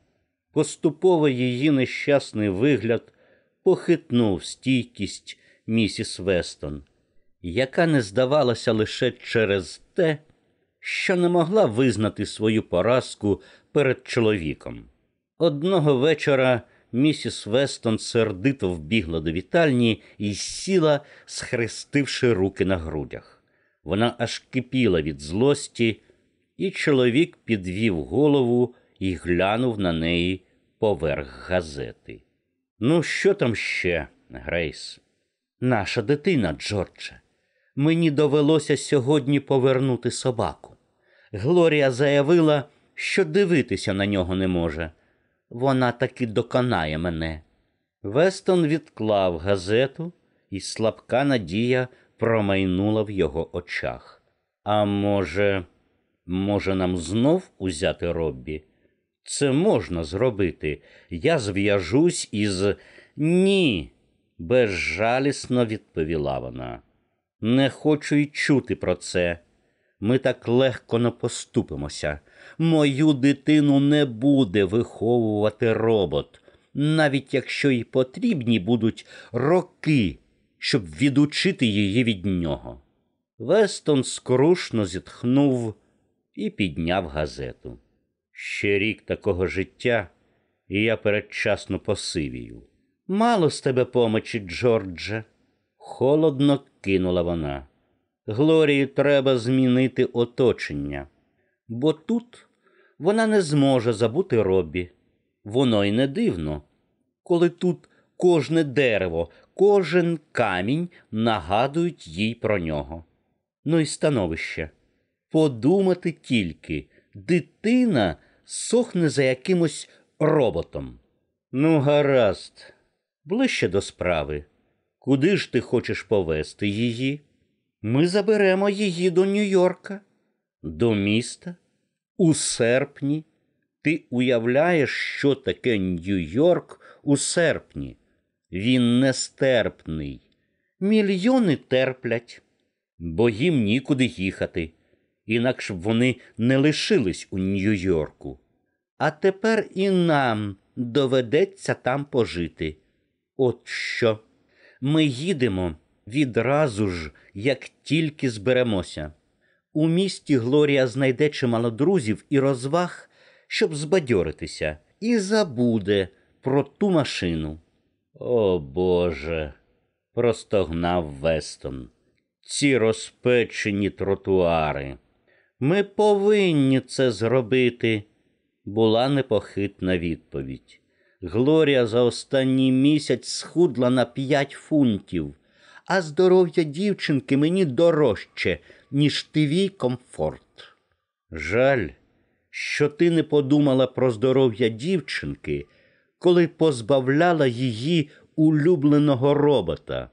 Speaker 1: Поступово її нещасний вигляд похитнув стійкість місіс Вестон, яка не здавалася лише через те, що не могла визнати свою поразку перед чоловіком. Одного вечора місіс Вестон сердито вбігла до вітальні і сіла, схрестивши руки на грудях. Вона аж кипіла від злості, і чоловік підвів голову і глянув на неї поверх газети. Ну, що там ще, Грейс?
Speaker 2: Наша дитина, Джордже. Мені довелося сьогодні повернути собаку. Глорія заявила, що дивитися на нього не може. Вона таки доконає мене.
Speaker 1: Вестон відклав газету, і слабка надія промайнула в його очах. А може, може, нам знов узяти Роббі? Це можна зробити. Я зв'яжусь із ні, безжалісно відповіла вона. Не хочу й чути про це. Ми так легко не поступимося. Мою дитину не буде виховувати робот, навіть якщо й потрібні будуть роки, щоб відучити її від нього. Вестон скрушно зітхнув і підняв газету. Ще рік такого життя, і я передчасно посивію.
Speaker 2: Мало з тебе помочі, Джордже,
Speaker 1: холодно кинула вона. Глорії треба змінити оточення, бо тут вона не зможе забути Робі. Воно й не дивно, коли тут кожне дерево, кожен камінь нагадують їй про нього. Ну і становище. Подумати тільки, дитина сохне за якимось роботом. Ну, гаразд, ближче до справи. Куди ж ти хочеш повести її?
Speaker 2: Ми заберемо її до Нью-Йорка.
Speaker 1: До міста? У серпні? Ти уявляєш, що таке Нью-Йорк у серпні? Він нестерпний.
Speaker 2: Мільйони терплять.
Speaker 1: бо їм нікуди їхати, інакше б вони не лишились у Нью-Йорку.
Speaker 2: А тепер і нам доведеться там пожити. От що. Ми їдемо відразу ж, як тільки зберемося. У місті Глорія знайде чимало друзів і розваг, щоб збадьоритися, і забуде про ту машину.
Speaker 1: О Боже, простогнав Вестон. Ці розпечені тротуари.
Speaker 2: Ми повинні це зробити, була непохитна відповідь. Глорія за останній місяць схудла на п'ять фунтів, а здоров'я дівчинки мені дорожче, ніж твій комфорт.
Speaker 1: Жаль, що ти не подумала про здоров'я дівчинки, коли позбавляла її улюбленого робота,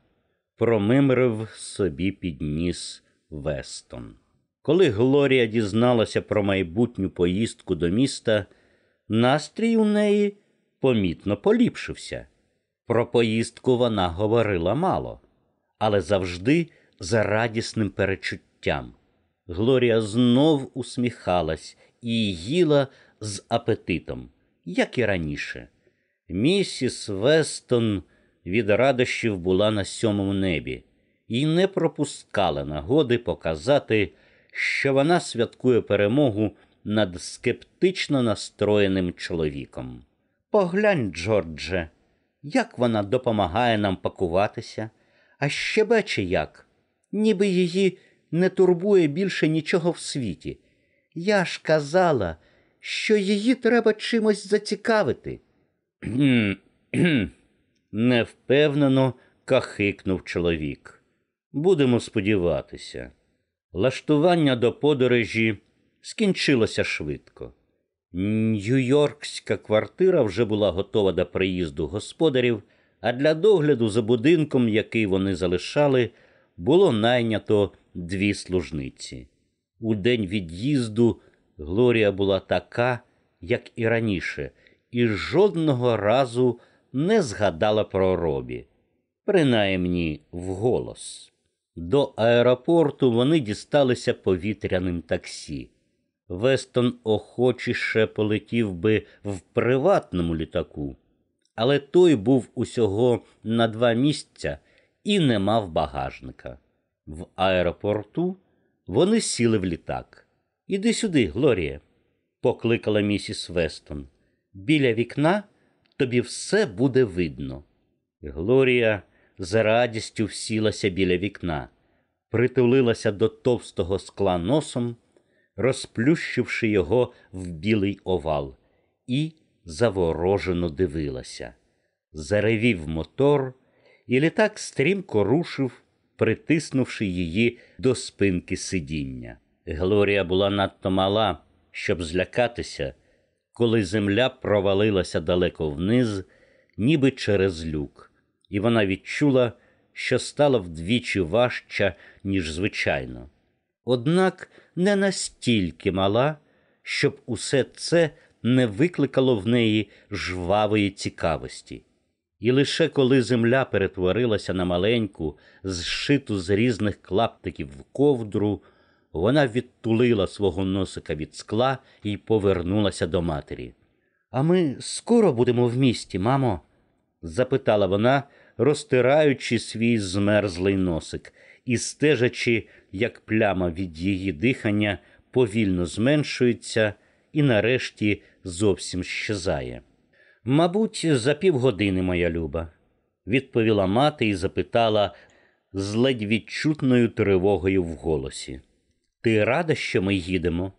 Speaker 1: промимрив собі підніс Вестон. Коли Глорія дізналася про майбутню поїздку до міста, настрій у неї помітно поліпшився. Про поїздку вона говорила мало, але завжди за радісним перечуттям. Глорія знов усміхалась і їла з апетитом, як і раніше. Місіс Вестон від радощів була на сьомому небі і не пропускала нагоди показати, що вона святкує перемогу над скептично настроєним чоловіком.
Speaker 2: Поглянь, Джордже, як вона допомагає нам пакуватися, а щебече як, ніби її не турбує більше нічого в світі. Я ж казала, що її треба чимось зацікавити.
Speaker 1: Невпевнено кахикнув чоловік. Будемо сподіватися. Лаштування до подорожі скінчилося швидко. Нью-Йоркська квартира вже була готова до приїзду господарів, а для догляду за будинком, який вони залишали, було найнято дві служниці. У день від'їзду Глорія була така, як і раніше, і жодного разу не згадала про робі, принаймні вголос. До аеропорту вони дісталися повітряним таксі. Вестон охочіше полетів би в приватному літаку, але той був усього на два місця і не мав багажника. В аеропорту вони сіли в літак. Іди сюди, Глорія, покликала місіс Вестон. Біля вікна тобі все буде видно. Глорія з радістю всілася біля вікна, притулилася до товстого скла носом, розплющивши його в білий овал, і заворожено дивилася. Заревів мотор, і літак стрімко рушив, притиснувши її до спинки сидіння. Глорія була надто мала, щоб злякатися, коли земля провалилася далеко вниз, ніби через люк, і вона відчула, що стала вдвічі важча, ніж звичайно. Однак не настільки мала, щоб усе це не викликало в неї жвавої цікавості. І лише коли земля перетворилася на маленьку, зшиту з різних клаптиків в ковдру, вона відтулила свого носика від скла і повернулася до матері. А ми скоро будемо в місті, мамо? запитала вона, розтираючи свій змерзлий носик і стежачи, як пляма від її дихання повільно зменшується і нарешті зовсім щезає. Мабуть, за півгодини, моя люба, відповіла мати і запитала з ледь відчутною тривогою в голосі. Ти рада, що ми їдемо?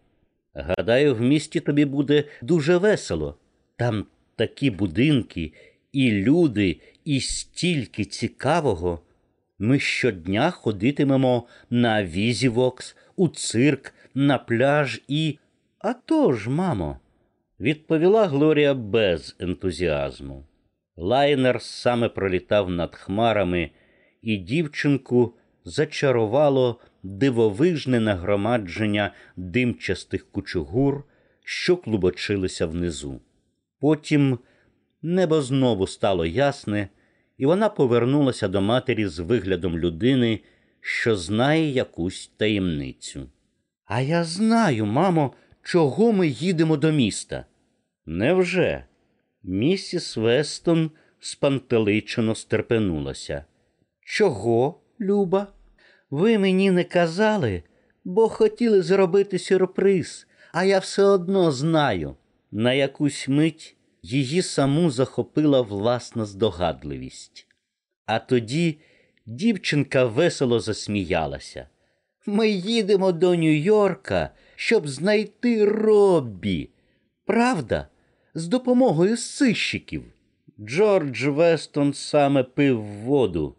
Speaker 1: Гадаю, в місті тобі буде дуже весело. Там такі будинки, і люди, і стільки цікавого. Ми щодня ходитимемо на візівокс, у цирк, на пляж і. «А то ж, мамо, відповіла Глорія без ентузіазму. Лайнер саме пролітав над хмарами, і дівчинку зачарувало дивовижне нагромадження димчастих кучугур, що клубочилися внизу. Потім небо знову стало ясне, і вона повернулася до матері з виглядом людини, що знає якусь таємницю.
Speaker 2: А я знаю, мамо, чого ми їдемо до міста.
Speaker 1: Невже? Місіс Вестон спантеличено стерпенулася.
Speaker 2: Чого, Люба? Ви мені не казали, бо хотіли зробити сюрприз, а я все одно знаю.
Speaker 1: На якусь мить її саму захопила власна здогадливість. А тоді дівчинка весело засміялася.
Speaker 2: Ми їдемо до Нью-Йорка, щоб знайти Роббі. Правда? З допомогою сищиків.
Speaker 1: Джордж Вестон саме пив воду,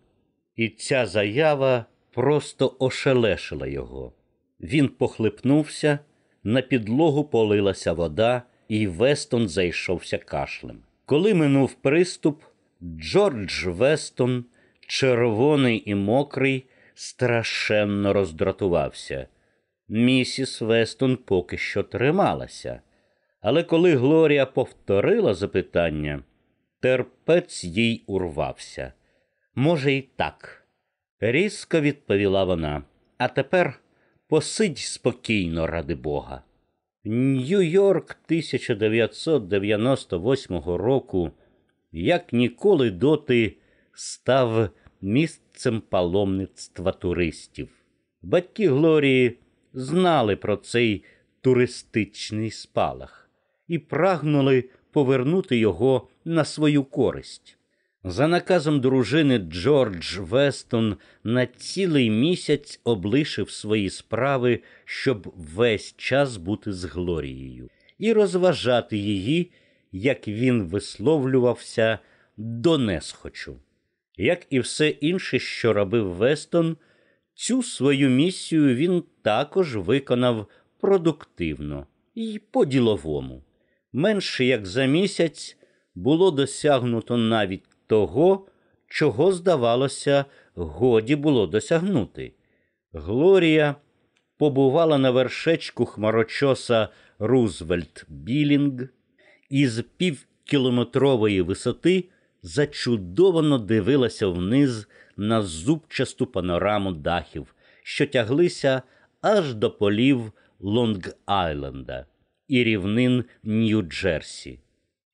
Speaker 1: і ця заява просто ошелешила його. Він похлипнувся, на підлогу полилася вода, і Вестон зайшовся кашлем. Коли минув приступ, Джордж Вестон, червоний і мокрий, страшенно роздратувався. Місіс Вестон поки що трималася. Але коли Глорія повторила запитання, терпець їй урвався. Може, і так, різко відповіла вона. А тепер посидь спокійно, ради Бога. Нью-Йорк 1998 року, як ніколи доти, став місцем паломництва туристів. Батьки Глорії знали про цей туристичний спалах і прагнули повернути його на свою користь. За наказом дружини Джордж Вестон на цілий місяць облишив свої справи, щоб весь час бути з Глорією, і розважати її, як він висловлювався, до несхочу. Як і все інше, що робив Вестон, цю свою місію він також виконав продуктивно і по-діловому. Менше як за місяць було досягнуто навіть того, чого, здавалося, годі було досягнути. Глорія побувала на вершечку хмарочоса Рузвельт-Білдінг і з півкілометрової висоти зачудовано дивилася вниз на зубчасту панораму дахів, що тяглися аж до полів Лонг-Айленда і рівнин Нью-Джерсі.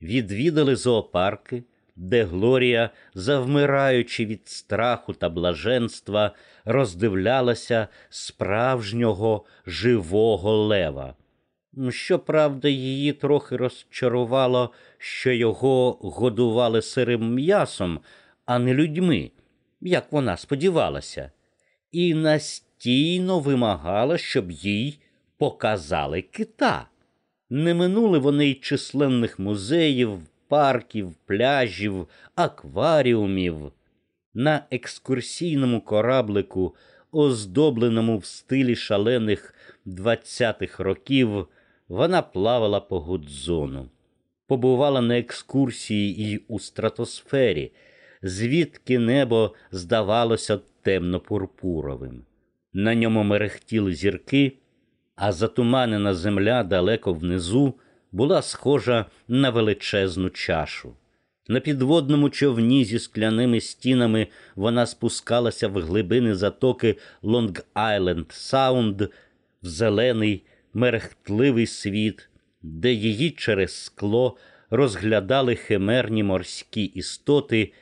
Speaker 1: Відвідали зоопарки, де Глорія, завмираючи від страху та блаженства, роздивлялася справжнього живого лева. Щоправда, її трохи розчарувало, що його годували сирим м'ясом, а не людьми, як вона сподівалася, і настійно вимагала, щоб їй показали кита. Не минули вони й численних музеїв, парків, пляжів, акваріумів. На екскурсійному кораблику, оздобленому в стилі шалених двадцятих років, вона плавала по Гудзону, побувала на екскурсії і у стратосфері, звідки небо здавалося темно-пурпуровим. На ньому мерехтіли зірки, а затуманена земля далеко внизу була схожа на величезну чашу. На підводному човні зі скляними стінами вона спускалася в глибини затоки Лонг-Айленд Саунд в зелений мерехтливий світ, де її через скло розглядали химерні морські істоти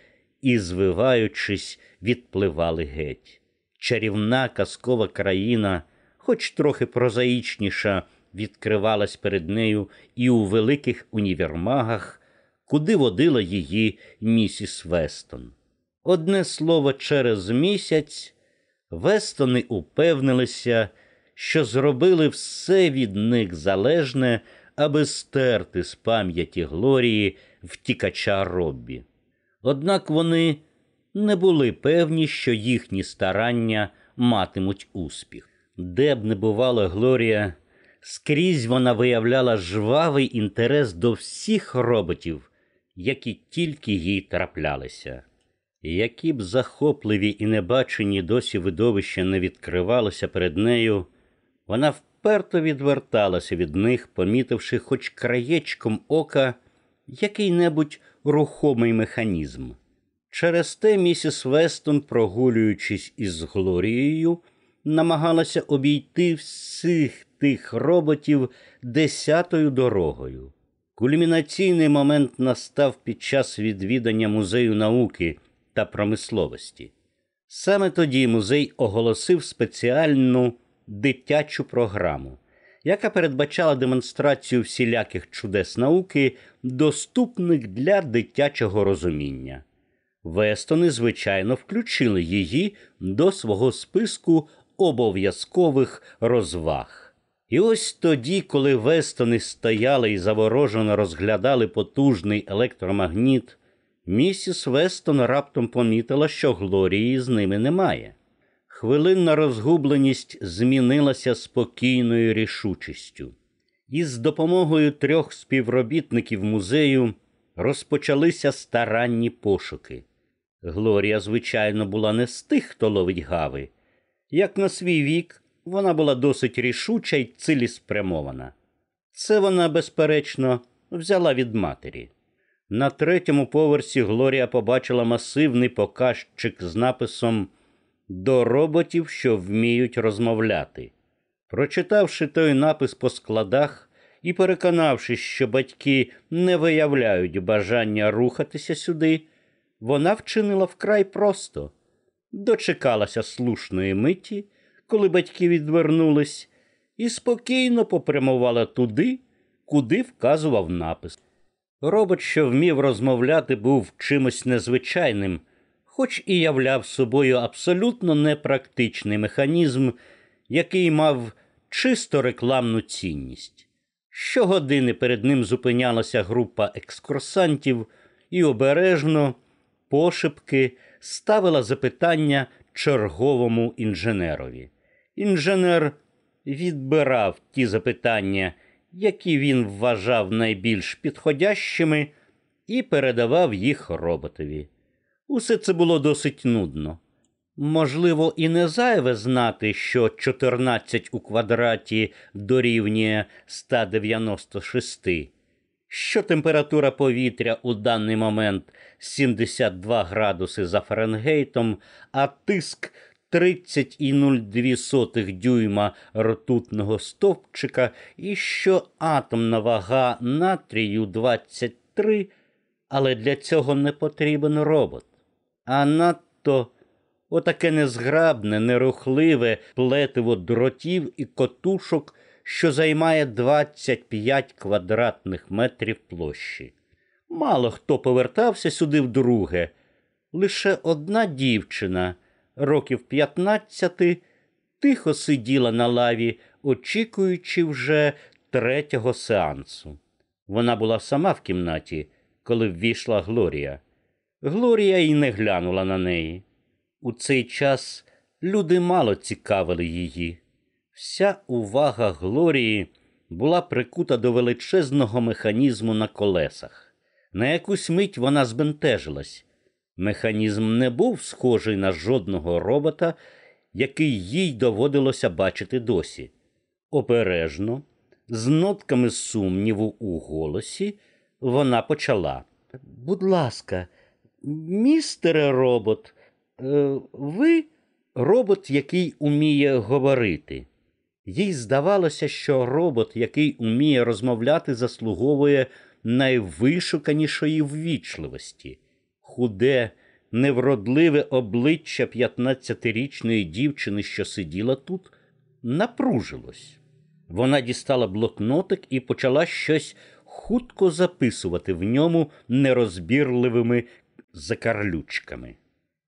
Speaker 1: і, звиваючись, відпливали геть. Чарівна казкова країна, хоч трохи прозаїчніша, відкривалась перед нею і у великих універмагах, куди водила її місіс Вестон. Одне слово, через місяць Вестони упевнилися, що зробили все від них залежне, аби стерти з пам'яті Глорії втікача Роббі. Однак вони не були певні, що їхні старання матимуть успіх. Де б не бувала Глорія, скрізь вона виявляла жвавий інтерес до всіх роботів, які тільки їй траплялися. Які б захопливі і небачені досі видовища не відкривалося перед нею, вона вперто відверталася від них, помітивши хоч краєчком ока який-небудь рухомий механізм. Через те місіс Вестон, прогулюючись із Глорією, намагалася обійти всіх тих роботів десятою дорогою. Кульмінаційний момент настав під час відвідання музею науки та промисловості. Саме тоді музей оголосив спеціальну дитячу програму, яка передбачала демонстрацію всіляких чудес науки, доступних для дитячого розуміння. Вестони, звичайно, включили її до свого списку обов'язкових розваг. І ось тоді, коли Вестони стояли і заворожено розглядали потужний електромагніт, місіс Вестон раптом помітила, що Глорії з ними немає. Хвилинна розгубленість змінилася спокійною рішучістю. І з допомогою трьох співробітників музею розпочалися старанні пошуки. Глорія, звичайно, була не з тих, хто ловить гави. Як на свій вік, вона була досить рішуча й цілеспрямована. Це вона, безперечно, взяла від матері. На третьому поверсі Глорія побачила масивний показчик з написом До роботів, що вміють розмовляти. Прочитавши той напис по складах і переконавшись, що батьки не виявляють бажання рухатися сюди, вона вчинила вкрай просто дочекалася слушної миті, коли батьки відвернулись, і спокійно попрямувала туди, куди вказував напис. Робот, що вмів розмовляти, був чимось незвичайним, хоч і являв собою абсолютно непрактичний механізм, який мав чисто рекламну цінність. Щогодини перед ним зупинялася група екскурсантів і обережно, пошепки, ставила запитання черговому інженерові. Інженер відбирав ті запитання, які він вважав найбільш підходящими, і передавав їх роботові. Усе це було досить нудно. Можливо, і не зайве знати, що 14 у квадраті дорівнює 196, що температура повітря у даний момент 72 градуси за Фаренгейтом, а тиск 30,02 дюйма ртутного стовпчика, і що атомна вага натрію 23, але для цього не потрібен робот. А надто отаке незграбне, нерухливе плетиво дротів і котушок, що займає 25 квадратних метрів площі. Мало хто повертався сюди вдруге. Лише одна дівчина, років 15, тихо сиділа на лаві, очікуючи вже третього сеансу. Вона була сама в кімнаті, коли ввійшла Глорія. Глорія й не глянула на неї. У цей час люди мало цікавили її. Вся увага Глорії була прикута до величезного механізму на колесах. На якусь мить вона збентежилась. Механізм не був схожий на жодного робота, який їй доводилося бачити досі. Обережно, з нотками сумніву у голосі, вона почала. Будь ласка, містере робот, е, ви робот, який уміє говорити. Їй здавалося, що робот, який уміє розмовляти, заслуговує найвишуканішої ввічливості, худе, невродливе обличчя 15-річної дівчини, що сиділа тут, напружилось. Вона дістала блокнотик і почала щось хутко записувати в ньому нерозбірливими закарлючками.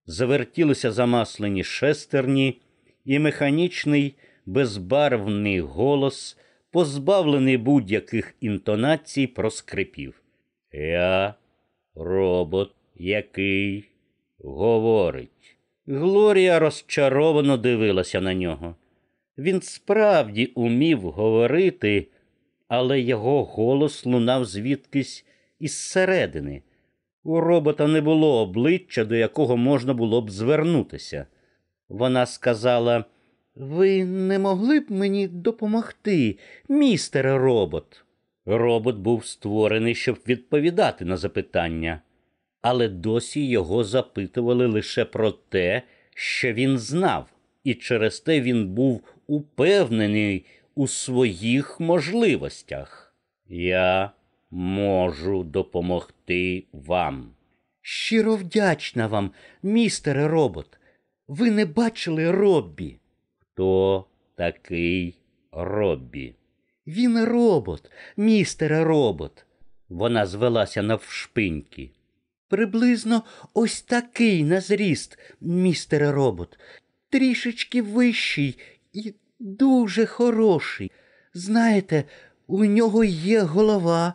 Speaker 1: Завертілися замаслені шестерні, і механічний безбарвний голос, позбавлений будь-яких інтонацій, проскрипів. Я робот, який говорить. Глорія розчаровано дивилася на нього. Він справді умів говорити, але його голос лунав звідкись із середини. У робота не було обличчя, до якого можна було б звернутися. Вона сказала Ви не могли б мені допомогти, містере робот. Робот був створений, щоб відповідати на запитання. Але досі його запитували лише про те, що він знав, і через те він був упевнений у своїх можливостях. Я можу допомогти вам.
Speaker 2: Щиро вдячна вам, містере робот. Ви не бачили Роббі.
Speaker 1: Хто такий Роббі?
Speaker 2: Він робот, містере робот.
Speaker 1: Вона звелася навшпиньки.
Speaker 2: Приблизно ось такий на зріст, містере робот. Трішечки вищий і дуже хороший. Знаєте, у нього є голова.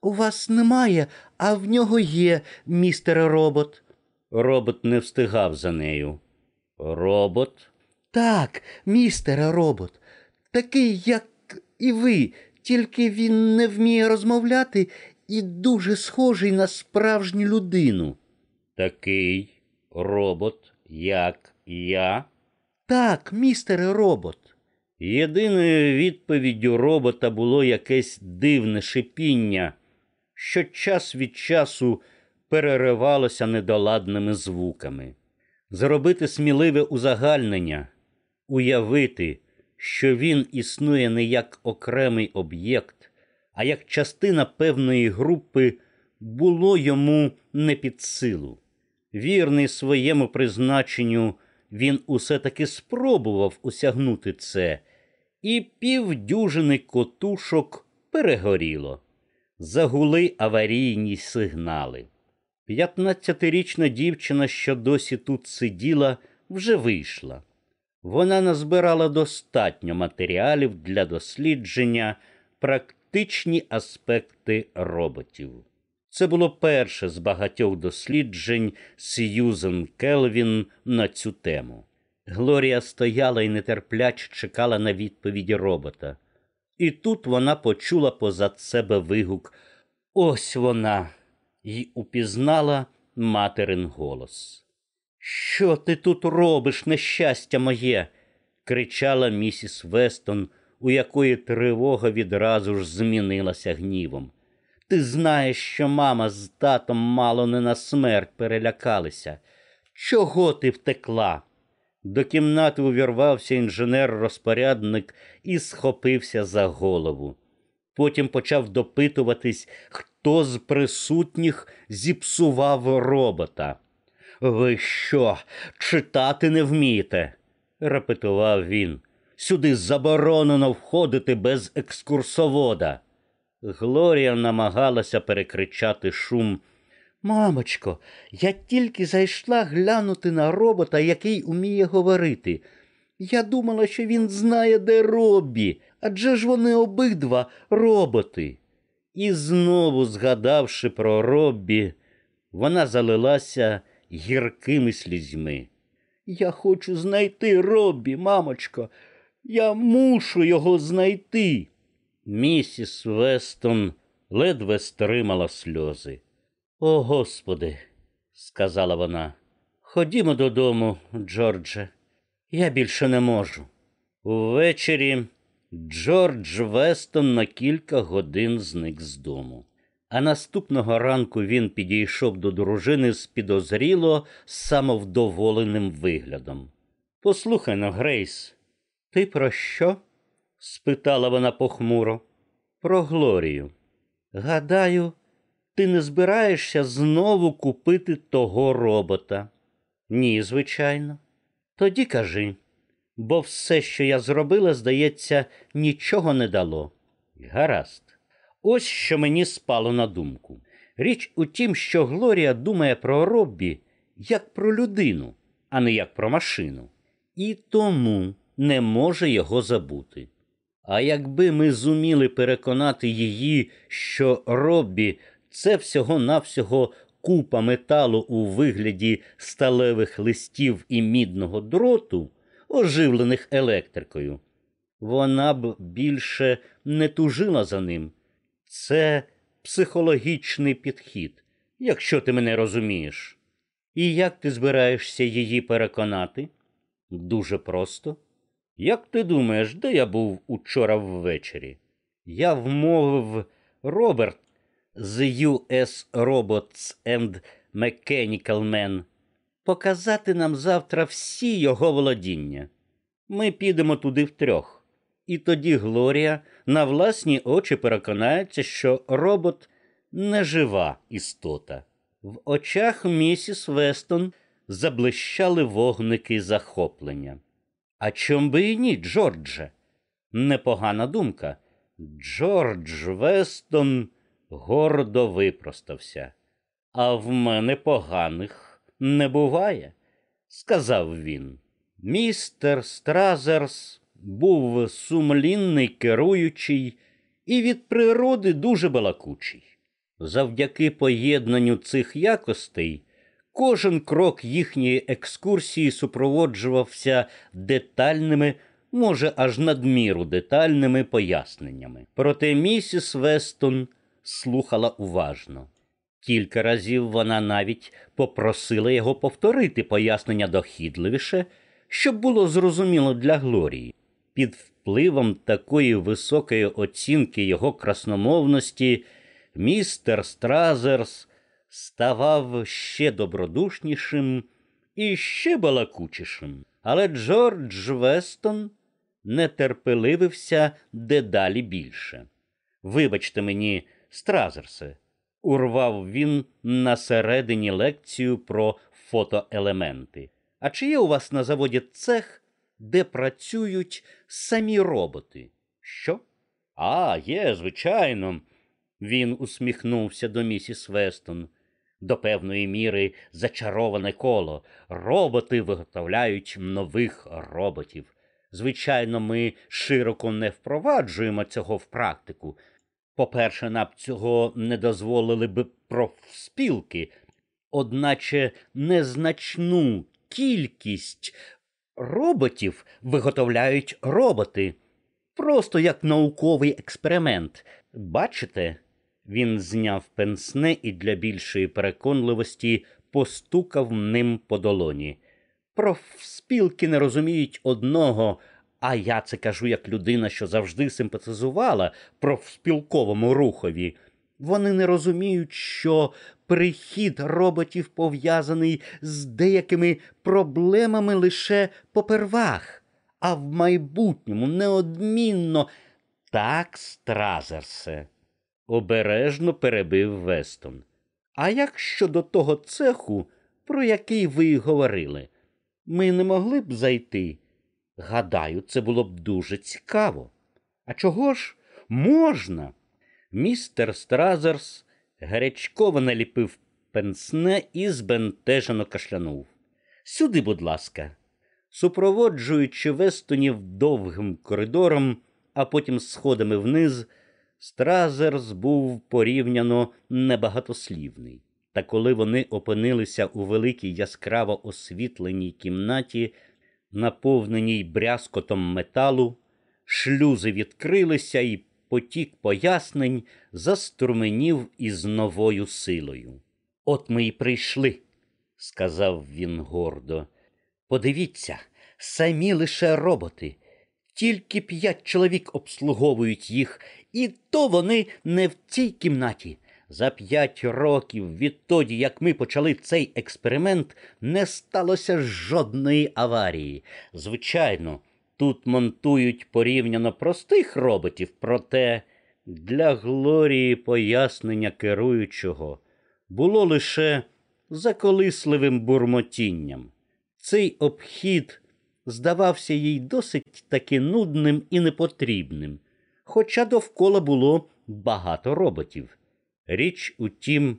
Speaker 2: У вас немає, а в нього є, містере робот.
Speaker 1: Робот не встигав за нею. Робот?
Speaker 2: Так, містере робот. Такий, як і ви, тільки він не вміє розмовляти і дуже схожий на справжню людину.
Speaker 1: Такий робот, як я?
Speaker 2: Так, містере робот.
Speaker 1: Єдиною відповіддю робота було якесь дивне шипіння, що час від часу переривалося недоладними звуками. Зробити сміливе узагальнення, уявити, що він існує не як окремий об'єкт, а як частина певної групи, було йому не під силу. Вірний своєму призначенню, він усе таки спробував осягнути це, і півдюжини котушок перегоріло. Загули аварійні сигнали. П'ятнадцятирічна дівчина, що досі тут сиділа, вже вийшла. Вона назбирала достатньо матеріалів для дослідження практичні аспекти роботів. Це було перше з багатьох досліджень Сьюзен Келвін на цю тему. Глорія стояла і нетерпляче чекала на відповіді робота. І тут вона почула позад себе вигук Ось вона і упізнала материн голос. Що ти тут робиш, нещастя моє? кричала місіс Вестон, у якої тривога відразу ж змінилася гнівом. Ти знаєш, що мама з татом мало не на смерть перелякалися. Чого ти втекла? До кімнати увірвався інженер-розпорядник і схопився за голову. Потім почав допитуватись, хто з присутніх зіпсував робота. Ви що, читати не вмієте? репетував він. Сюди заборонено входити без екскурсовода. Глорія намагалася перекричати шум.
Speaker 2: Мамочко, я тільки зайшла глянути на робота, який уміє говорити. Я думала, що він знає, де Роббі, адже ж вони обидва роботи.
Speaker 1: І знову, згадавши про Роббі, вона залилася гіркими слізьми.
Speaker 2: Я хочу знайти Роббі, мамочко. Я мушу його знайти.
Speaker 1: Місіс Вестон ледве стримала сльози. О, Господи, сказала вона, ходімо додому, Джордже. Я більше не можу. Увечері Джордж Вестон на кілька годин зник з дому. А наступного ранку він підійшов до дружини з підозріло самовдоволеним виглядом. Послухай но, Грейс, ти про що? спитала вона похмуро. Про Глорію. Гадаю, ти не збираєшся знову купити того робота? Ні, звичайно. Тоді кажи, бо все, що я зробила, здається, нічого не дало. Гаразд. Ось що мені спало на думку. Річ у тім, що Глорія думає про Роббі як про людину, а не як про машину, і тому не може його забути. А якби ми зуміли переконати її, що Роббі це всього-навсього купа металу у вигляді сталевих листів і мідного дроту, оживлених електрикою, вона б більше не тужила за ним. Це психологічний підхід, якщо ти мене розумієш. І як ти збираєшся її переконати? Дуже просто. Як ти думаєш, де я був учора ввечері? Я вмовив Роберт з US Robots and Mechanical Man, показати нам завтра всі його володіння. Ми підемо туди втрьох. І тоді Глорія на власні очі переконається, що робот не жива істота. В очах місіс Вестон заблищали вогники захоплення. А чом би і ні, Джордже? Непогана думка. Джордж Вестон гордо випростався. А в мене поганих не буває, сказав він. Містер Стразерс був сумлінний керуючий і від природи дуже балакучий. Завдяки поєднанню цих якостей кожен крок їхньої екскурсії супроводжувався детальними, може, аж надміру детальними поясненнями. Проте місіс Вестон слухала уважно. Кілька разів вона навіть попросила його повторити пояснення дохідливіше, щоб було зрозуміло для Глорії. Під впливом такої високої оцінки його красномовності містер Стразерс ставав ще добродушнішим і ще балакучішим. Але Джордж Вестон нетерпеливився дедалі більше. Вибачте мені, Стразерсе, урвав він на середині лекцію про фотоелементи. А чи є у вас на заводі цех, де працюють самі роботи? Що? А, є, звичайно. Він усміхнувся до місіс Вестон. До певної міри зачароване коло. Роботи виготовляють нових роботів. Звичайно, ми широко не впроваджуємо цього в практику. По-перше, нам цього не дозволили б профспілки, одначе незначну кількість роботів виготовляють роботи, просто як науковий експеримент. Бачите? Він зняв пенсне і для більшої переконливості постукав ним по долоні. Профспілки не розуміють одного, а я це кажу як людина, що завжди симпатизувала профспілковому рухові. Вони не розуміють, що прихід роботів пов'язаний з деякими проблемами лише попервах, а в майбутньому неодмінно так, Стразерсе, обережно перебив Вестон. А як щодо того цеху, про який ви говорили, ми не могли б зайти? Гадаю, це було б дуже цікаво. А чого ж можна? Містер Стразерс гарячково наліпив пенсне і збентежено кашлянув. Сюди, будь ласка. Супроводжуючи Вестонів довгим коридором, а потім сходами вниз, Стразерс був порівняно небагатослівний. Та коли вони опинилися у великій яскраво освітленій кімнаті, наповненій брязкотом металу, шлюзи відкрилися, і потік пояснень заструменів із новою силою. От ми й прийшли, сказав він гордо. Подивіться, самі лише роботи. Тільки п'ять чоловік обслуговують їх, і то вони не в цій кімнаті. За п'ять років відтоді, як ми почали цей експеримент, не сталося жодної аварії. Звичайно, тут монтують порівняно простих роботів, проте для Глорії пояснення керуючого було лише заколисливим бурмотінням. Цей обхід здавався їй досить таки нудним і непотрібним, хоча довкола було багато роботів. Річ у тім,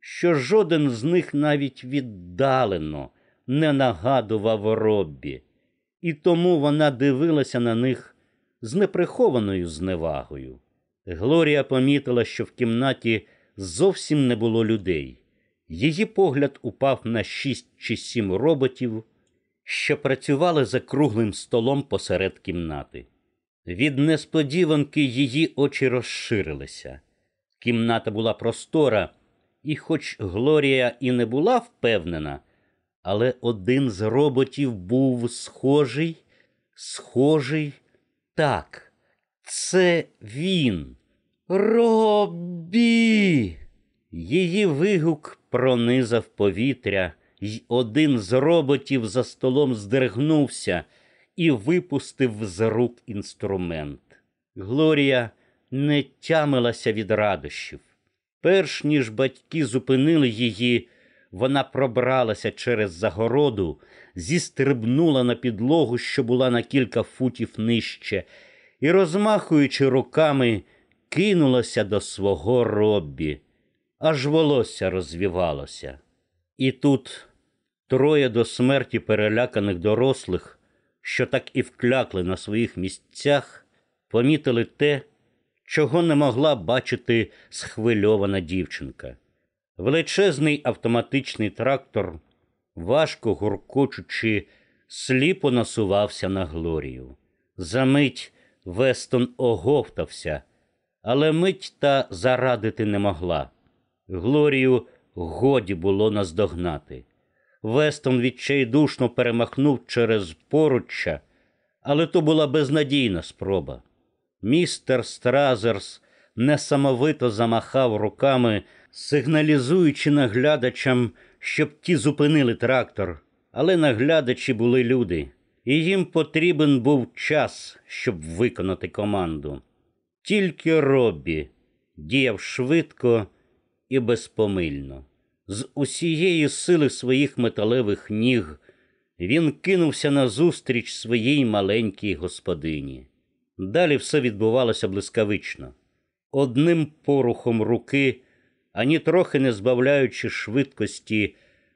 Speaker 1: що жоден з них навіть віддалено не нагадував Роббі, і тому вона дивилася на них з неприхованою зневагою. Глорія помітила, що в кімнаті зовсім не було людей. Її погляд упав на шість чи сім роботів, що працювали за круглим столом посеред кімнати. Від несподіванки її очі розширилися. Кімната була простора, і, хоч Глорія і не була впевнена, але один з роботів був схожий, схожий так, це він. Робі! Її вигук пронизав повітря, й один з роботів за столом здригнувся і випустив з рук інструмент. Глорія не тямилася від радощів. Перш ніж батьки зупинили її, вона пробралася через загороду, зістрибнула на підлогу, що була на кілька футів нижче, і, розмахуючи руками, кинулася до свого роббі, аж волосся розвівалося. І тут троє до смерті переляканих дорослих, що так і вклякли на своїх місцях, помітили те, чого не могла бачити схвильована дівчинка. Величезний автоматичний трактор, важко гуркочучи, сліпо насувався на Глорію. Замить Вестон оговтався, але мить та зарадити не могла. Глорію годі було наздогнати. Вестон відчайдушно перемахнув через поруччя, але то була безнадійна спроба. Містер Стразерс несамовито замахав руками, сигналізуючи наглядачам, щоб ті зупинили трактор. Але наглядачі були люди, і їм потрібен був час, щоб виконати команду. Тільки Роббі діяв швидко і безпомильно. З усієї сили своїх металевих ніг він кинувся назустріч своїй маленькій господині. Далі все відбувалося блискавично. Одним порухом руки, ані трохи не збавляючи швидкості,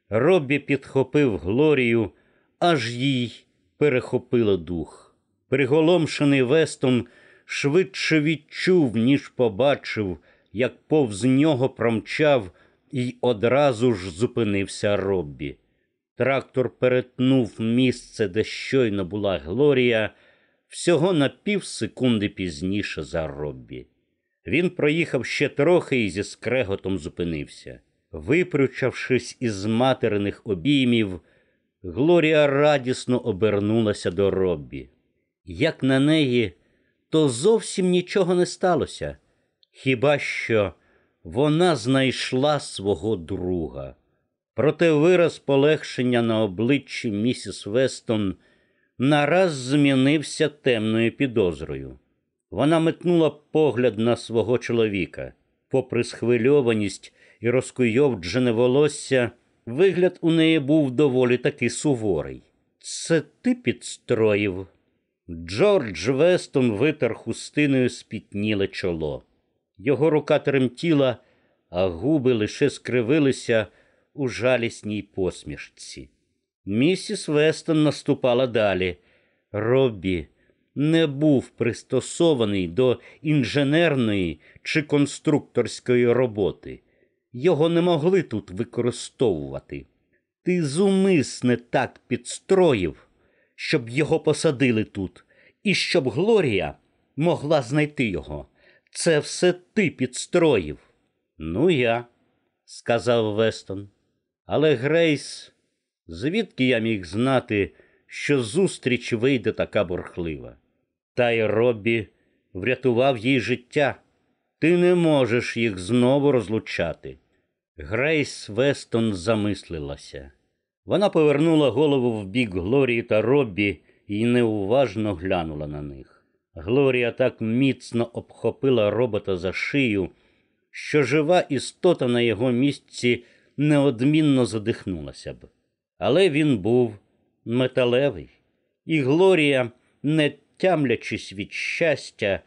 Speaker 1: Роббі підхопив Глорію, аж їй перехопило дух. Приголомшений Вестон швидше відчув, ніж побачив, як повз нього промчав і одразу ж зупинився Роббі. Трактор перетнув місце, де щойно була Глорія, всього на півсекунди пізніше за Роббі. Він проїхав ще трохи і зі скреготом зупинився. Випручавшись із материних обіймів, Глорія радісно обернулася до Роббі. Як на неї, то зовсім нічого не сталося, хіба що вона знайшла свого друга. Проте вираз полегшення на обличчі місіс Вестон нараз змінився темною підозрою. Вона метнула погляд на свого чоловіка. Попри схвильованість і розкуйовджене волосся, вигляд у неї був доволі таки суворий. Це ти підстроїв. Джордж Вестон витер хустиною спітніле чоло. Його рука тремтіла, а губи лише скривилися у жалісній посмішці. Місіс Вестон наступала далі. Роббі не був пристосований до інженерної чи конструкторської роботи. Його не могли тут використовувати. Ти зумисне так підстроїв, щоб його посадили тут, і щоб Глорія могла знайти його. Це все ти підстроїв. Ну, я, сказав Вестон. Але Грейс, звідки я міг знати, що зустріч вийде така бурхлива? Та й Роббі врятував їй життя. Ти не можеш їх знову розлучати. Грейс Вестон замислилася. Вона повернула голову в бік Глорії та Роббі і неуважно глянула на них. Глорія так міцно обхопила робота за шию, що жива істота на його місці неодмінно задихнулася б. Але він був металевий, і Глорія, не тямлячись від щастя,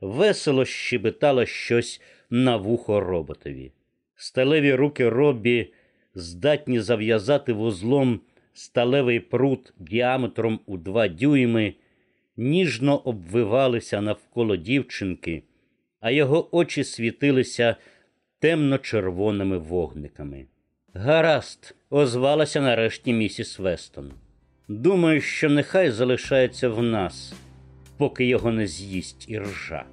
Speaker 1: весело щебетала щось на вухо роботові. Сталеві руки Роббі здатні зав'язати вузлом сталевий прут діаметром у два дюйми, ніжно обвивалися навколо дівчинки, а його очі світилися темно-червоними вогниками. Гаразд, озвалася нарешті місіс Вестон. Думаю, що нехай залишається в нас, поки його не з'їсть іржа.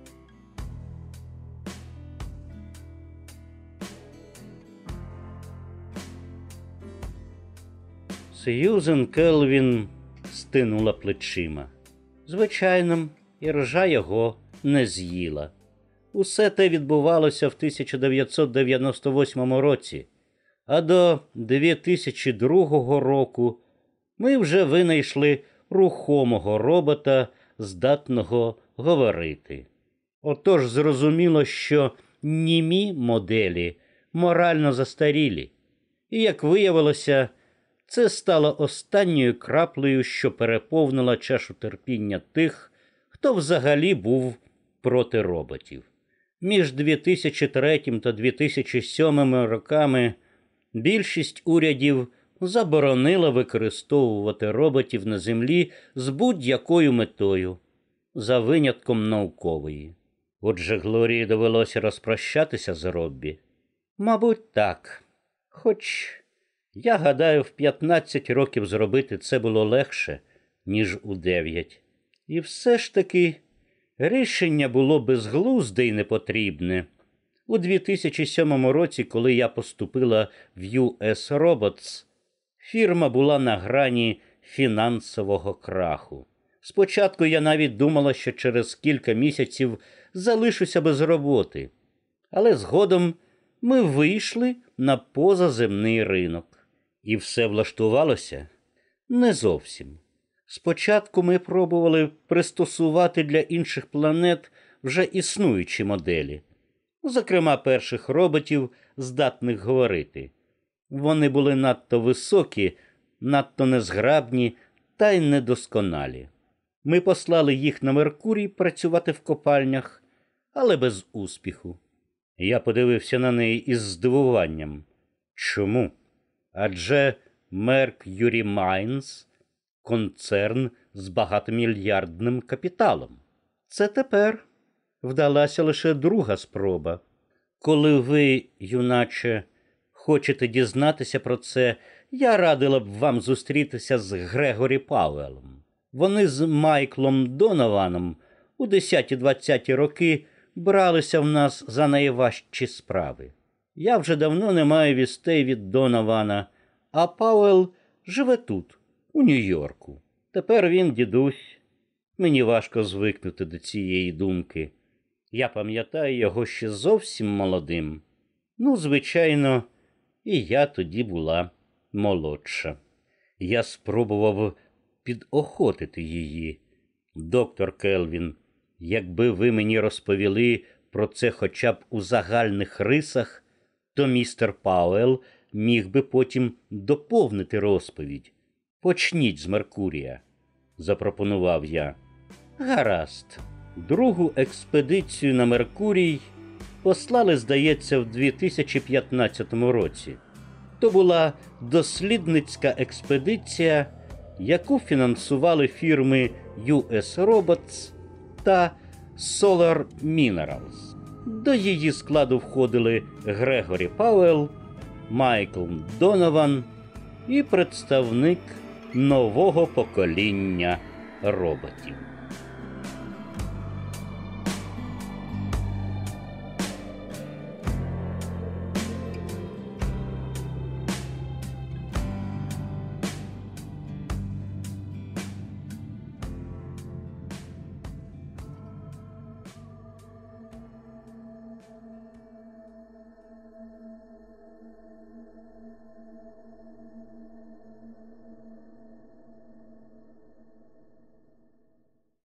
Speaker 1: Сьюзен Келвін стинула плечима. Звичайно, іржа його не з'їла. Усе те відбувалося в 1998 році. А до 2002 року ми вже винайшли рухомого робота, здатного говорити. Отож зрозуміло, що німі моделі морально застарілі, і, як виявилося, це стало останньою краплею, що переповнила чашу терпіння тих, хто взагалі був проти роботів. Між 2003 та 2007 роками більшість урядів заборонила використовувати роботів на землі з будь-якою метою, за винятком наукової. Отже, Глорії довелося розпрощатися з Роббі. Мабуть, так. Хоч, я гадаю, в 15 років зробити це було легше, ніж у 9. І все ж таки рішення було безглузде і непотрібне. У 2007 році, коли я поступила в US Robots, фірма була на грані фінансового краху. Спочатку я навіть думала, що через кілька місяців залишуся без роботи, але згодом ми вийшли на позаземний ринок. І все влаштувалося не зовсім. Спочатку ми пробували пристосувати для інших планет вже існуючі моделі, зокрема перших роботів, здатних говорити. Вони були надто високі, надто незграбні та й недосконалі. Ми послали їх на Меркурій працювати в копальнях, але без успіху. Я подивився на неї із здивуванням. Чому? Адже Mercury Mines – концерн з багатомільярдним капіталом. Це тепер вдалася лише друга спроба. Коли ви, юначе, хочете дізнатися про це, я радила б вам зустрітися з Грегорі Пауелом. Вони з Майклом Донованом у 10-20 роки бралися в нас за найважчі справи. Я вже давно не маю вістей від Донована, а Пауел живе тут, у Нью-Йорку. Тепер він дідусь. Мені важко звикнути до цієї думки. Я пам'ятаю його ще зовсім молодим. Ну, звичайно, і я тоді була молодша. Я спробував підохотити її. Доктор Келвін, якби ви мені розповіли про це хоча б у загальних рисах, то містер Пауел міг би потім доповнити розповідь. Почніть з Меркурія, запропонував я. Гаразд, другу експедицію на Меркурій послали, здається, в 2015 році. То була дослідницька експедиція, яку фінансували фірми US Robots та Solar Minerals. До її складу входили Грегорі Пауел, Майкл Донован і представник нового покоління роботів.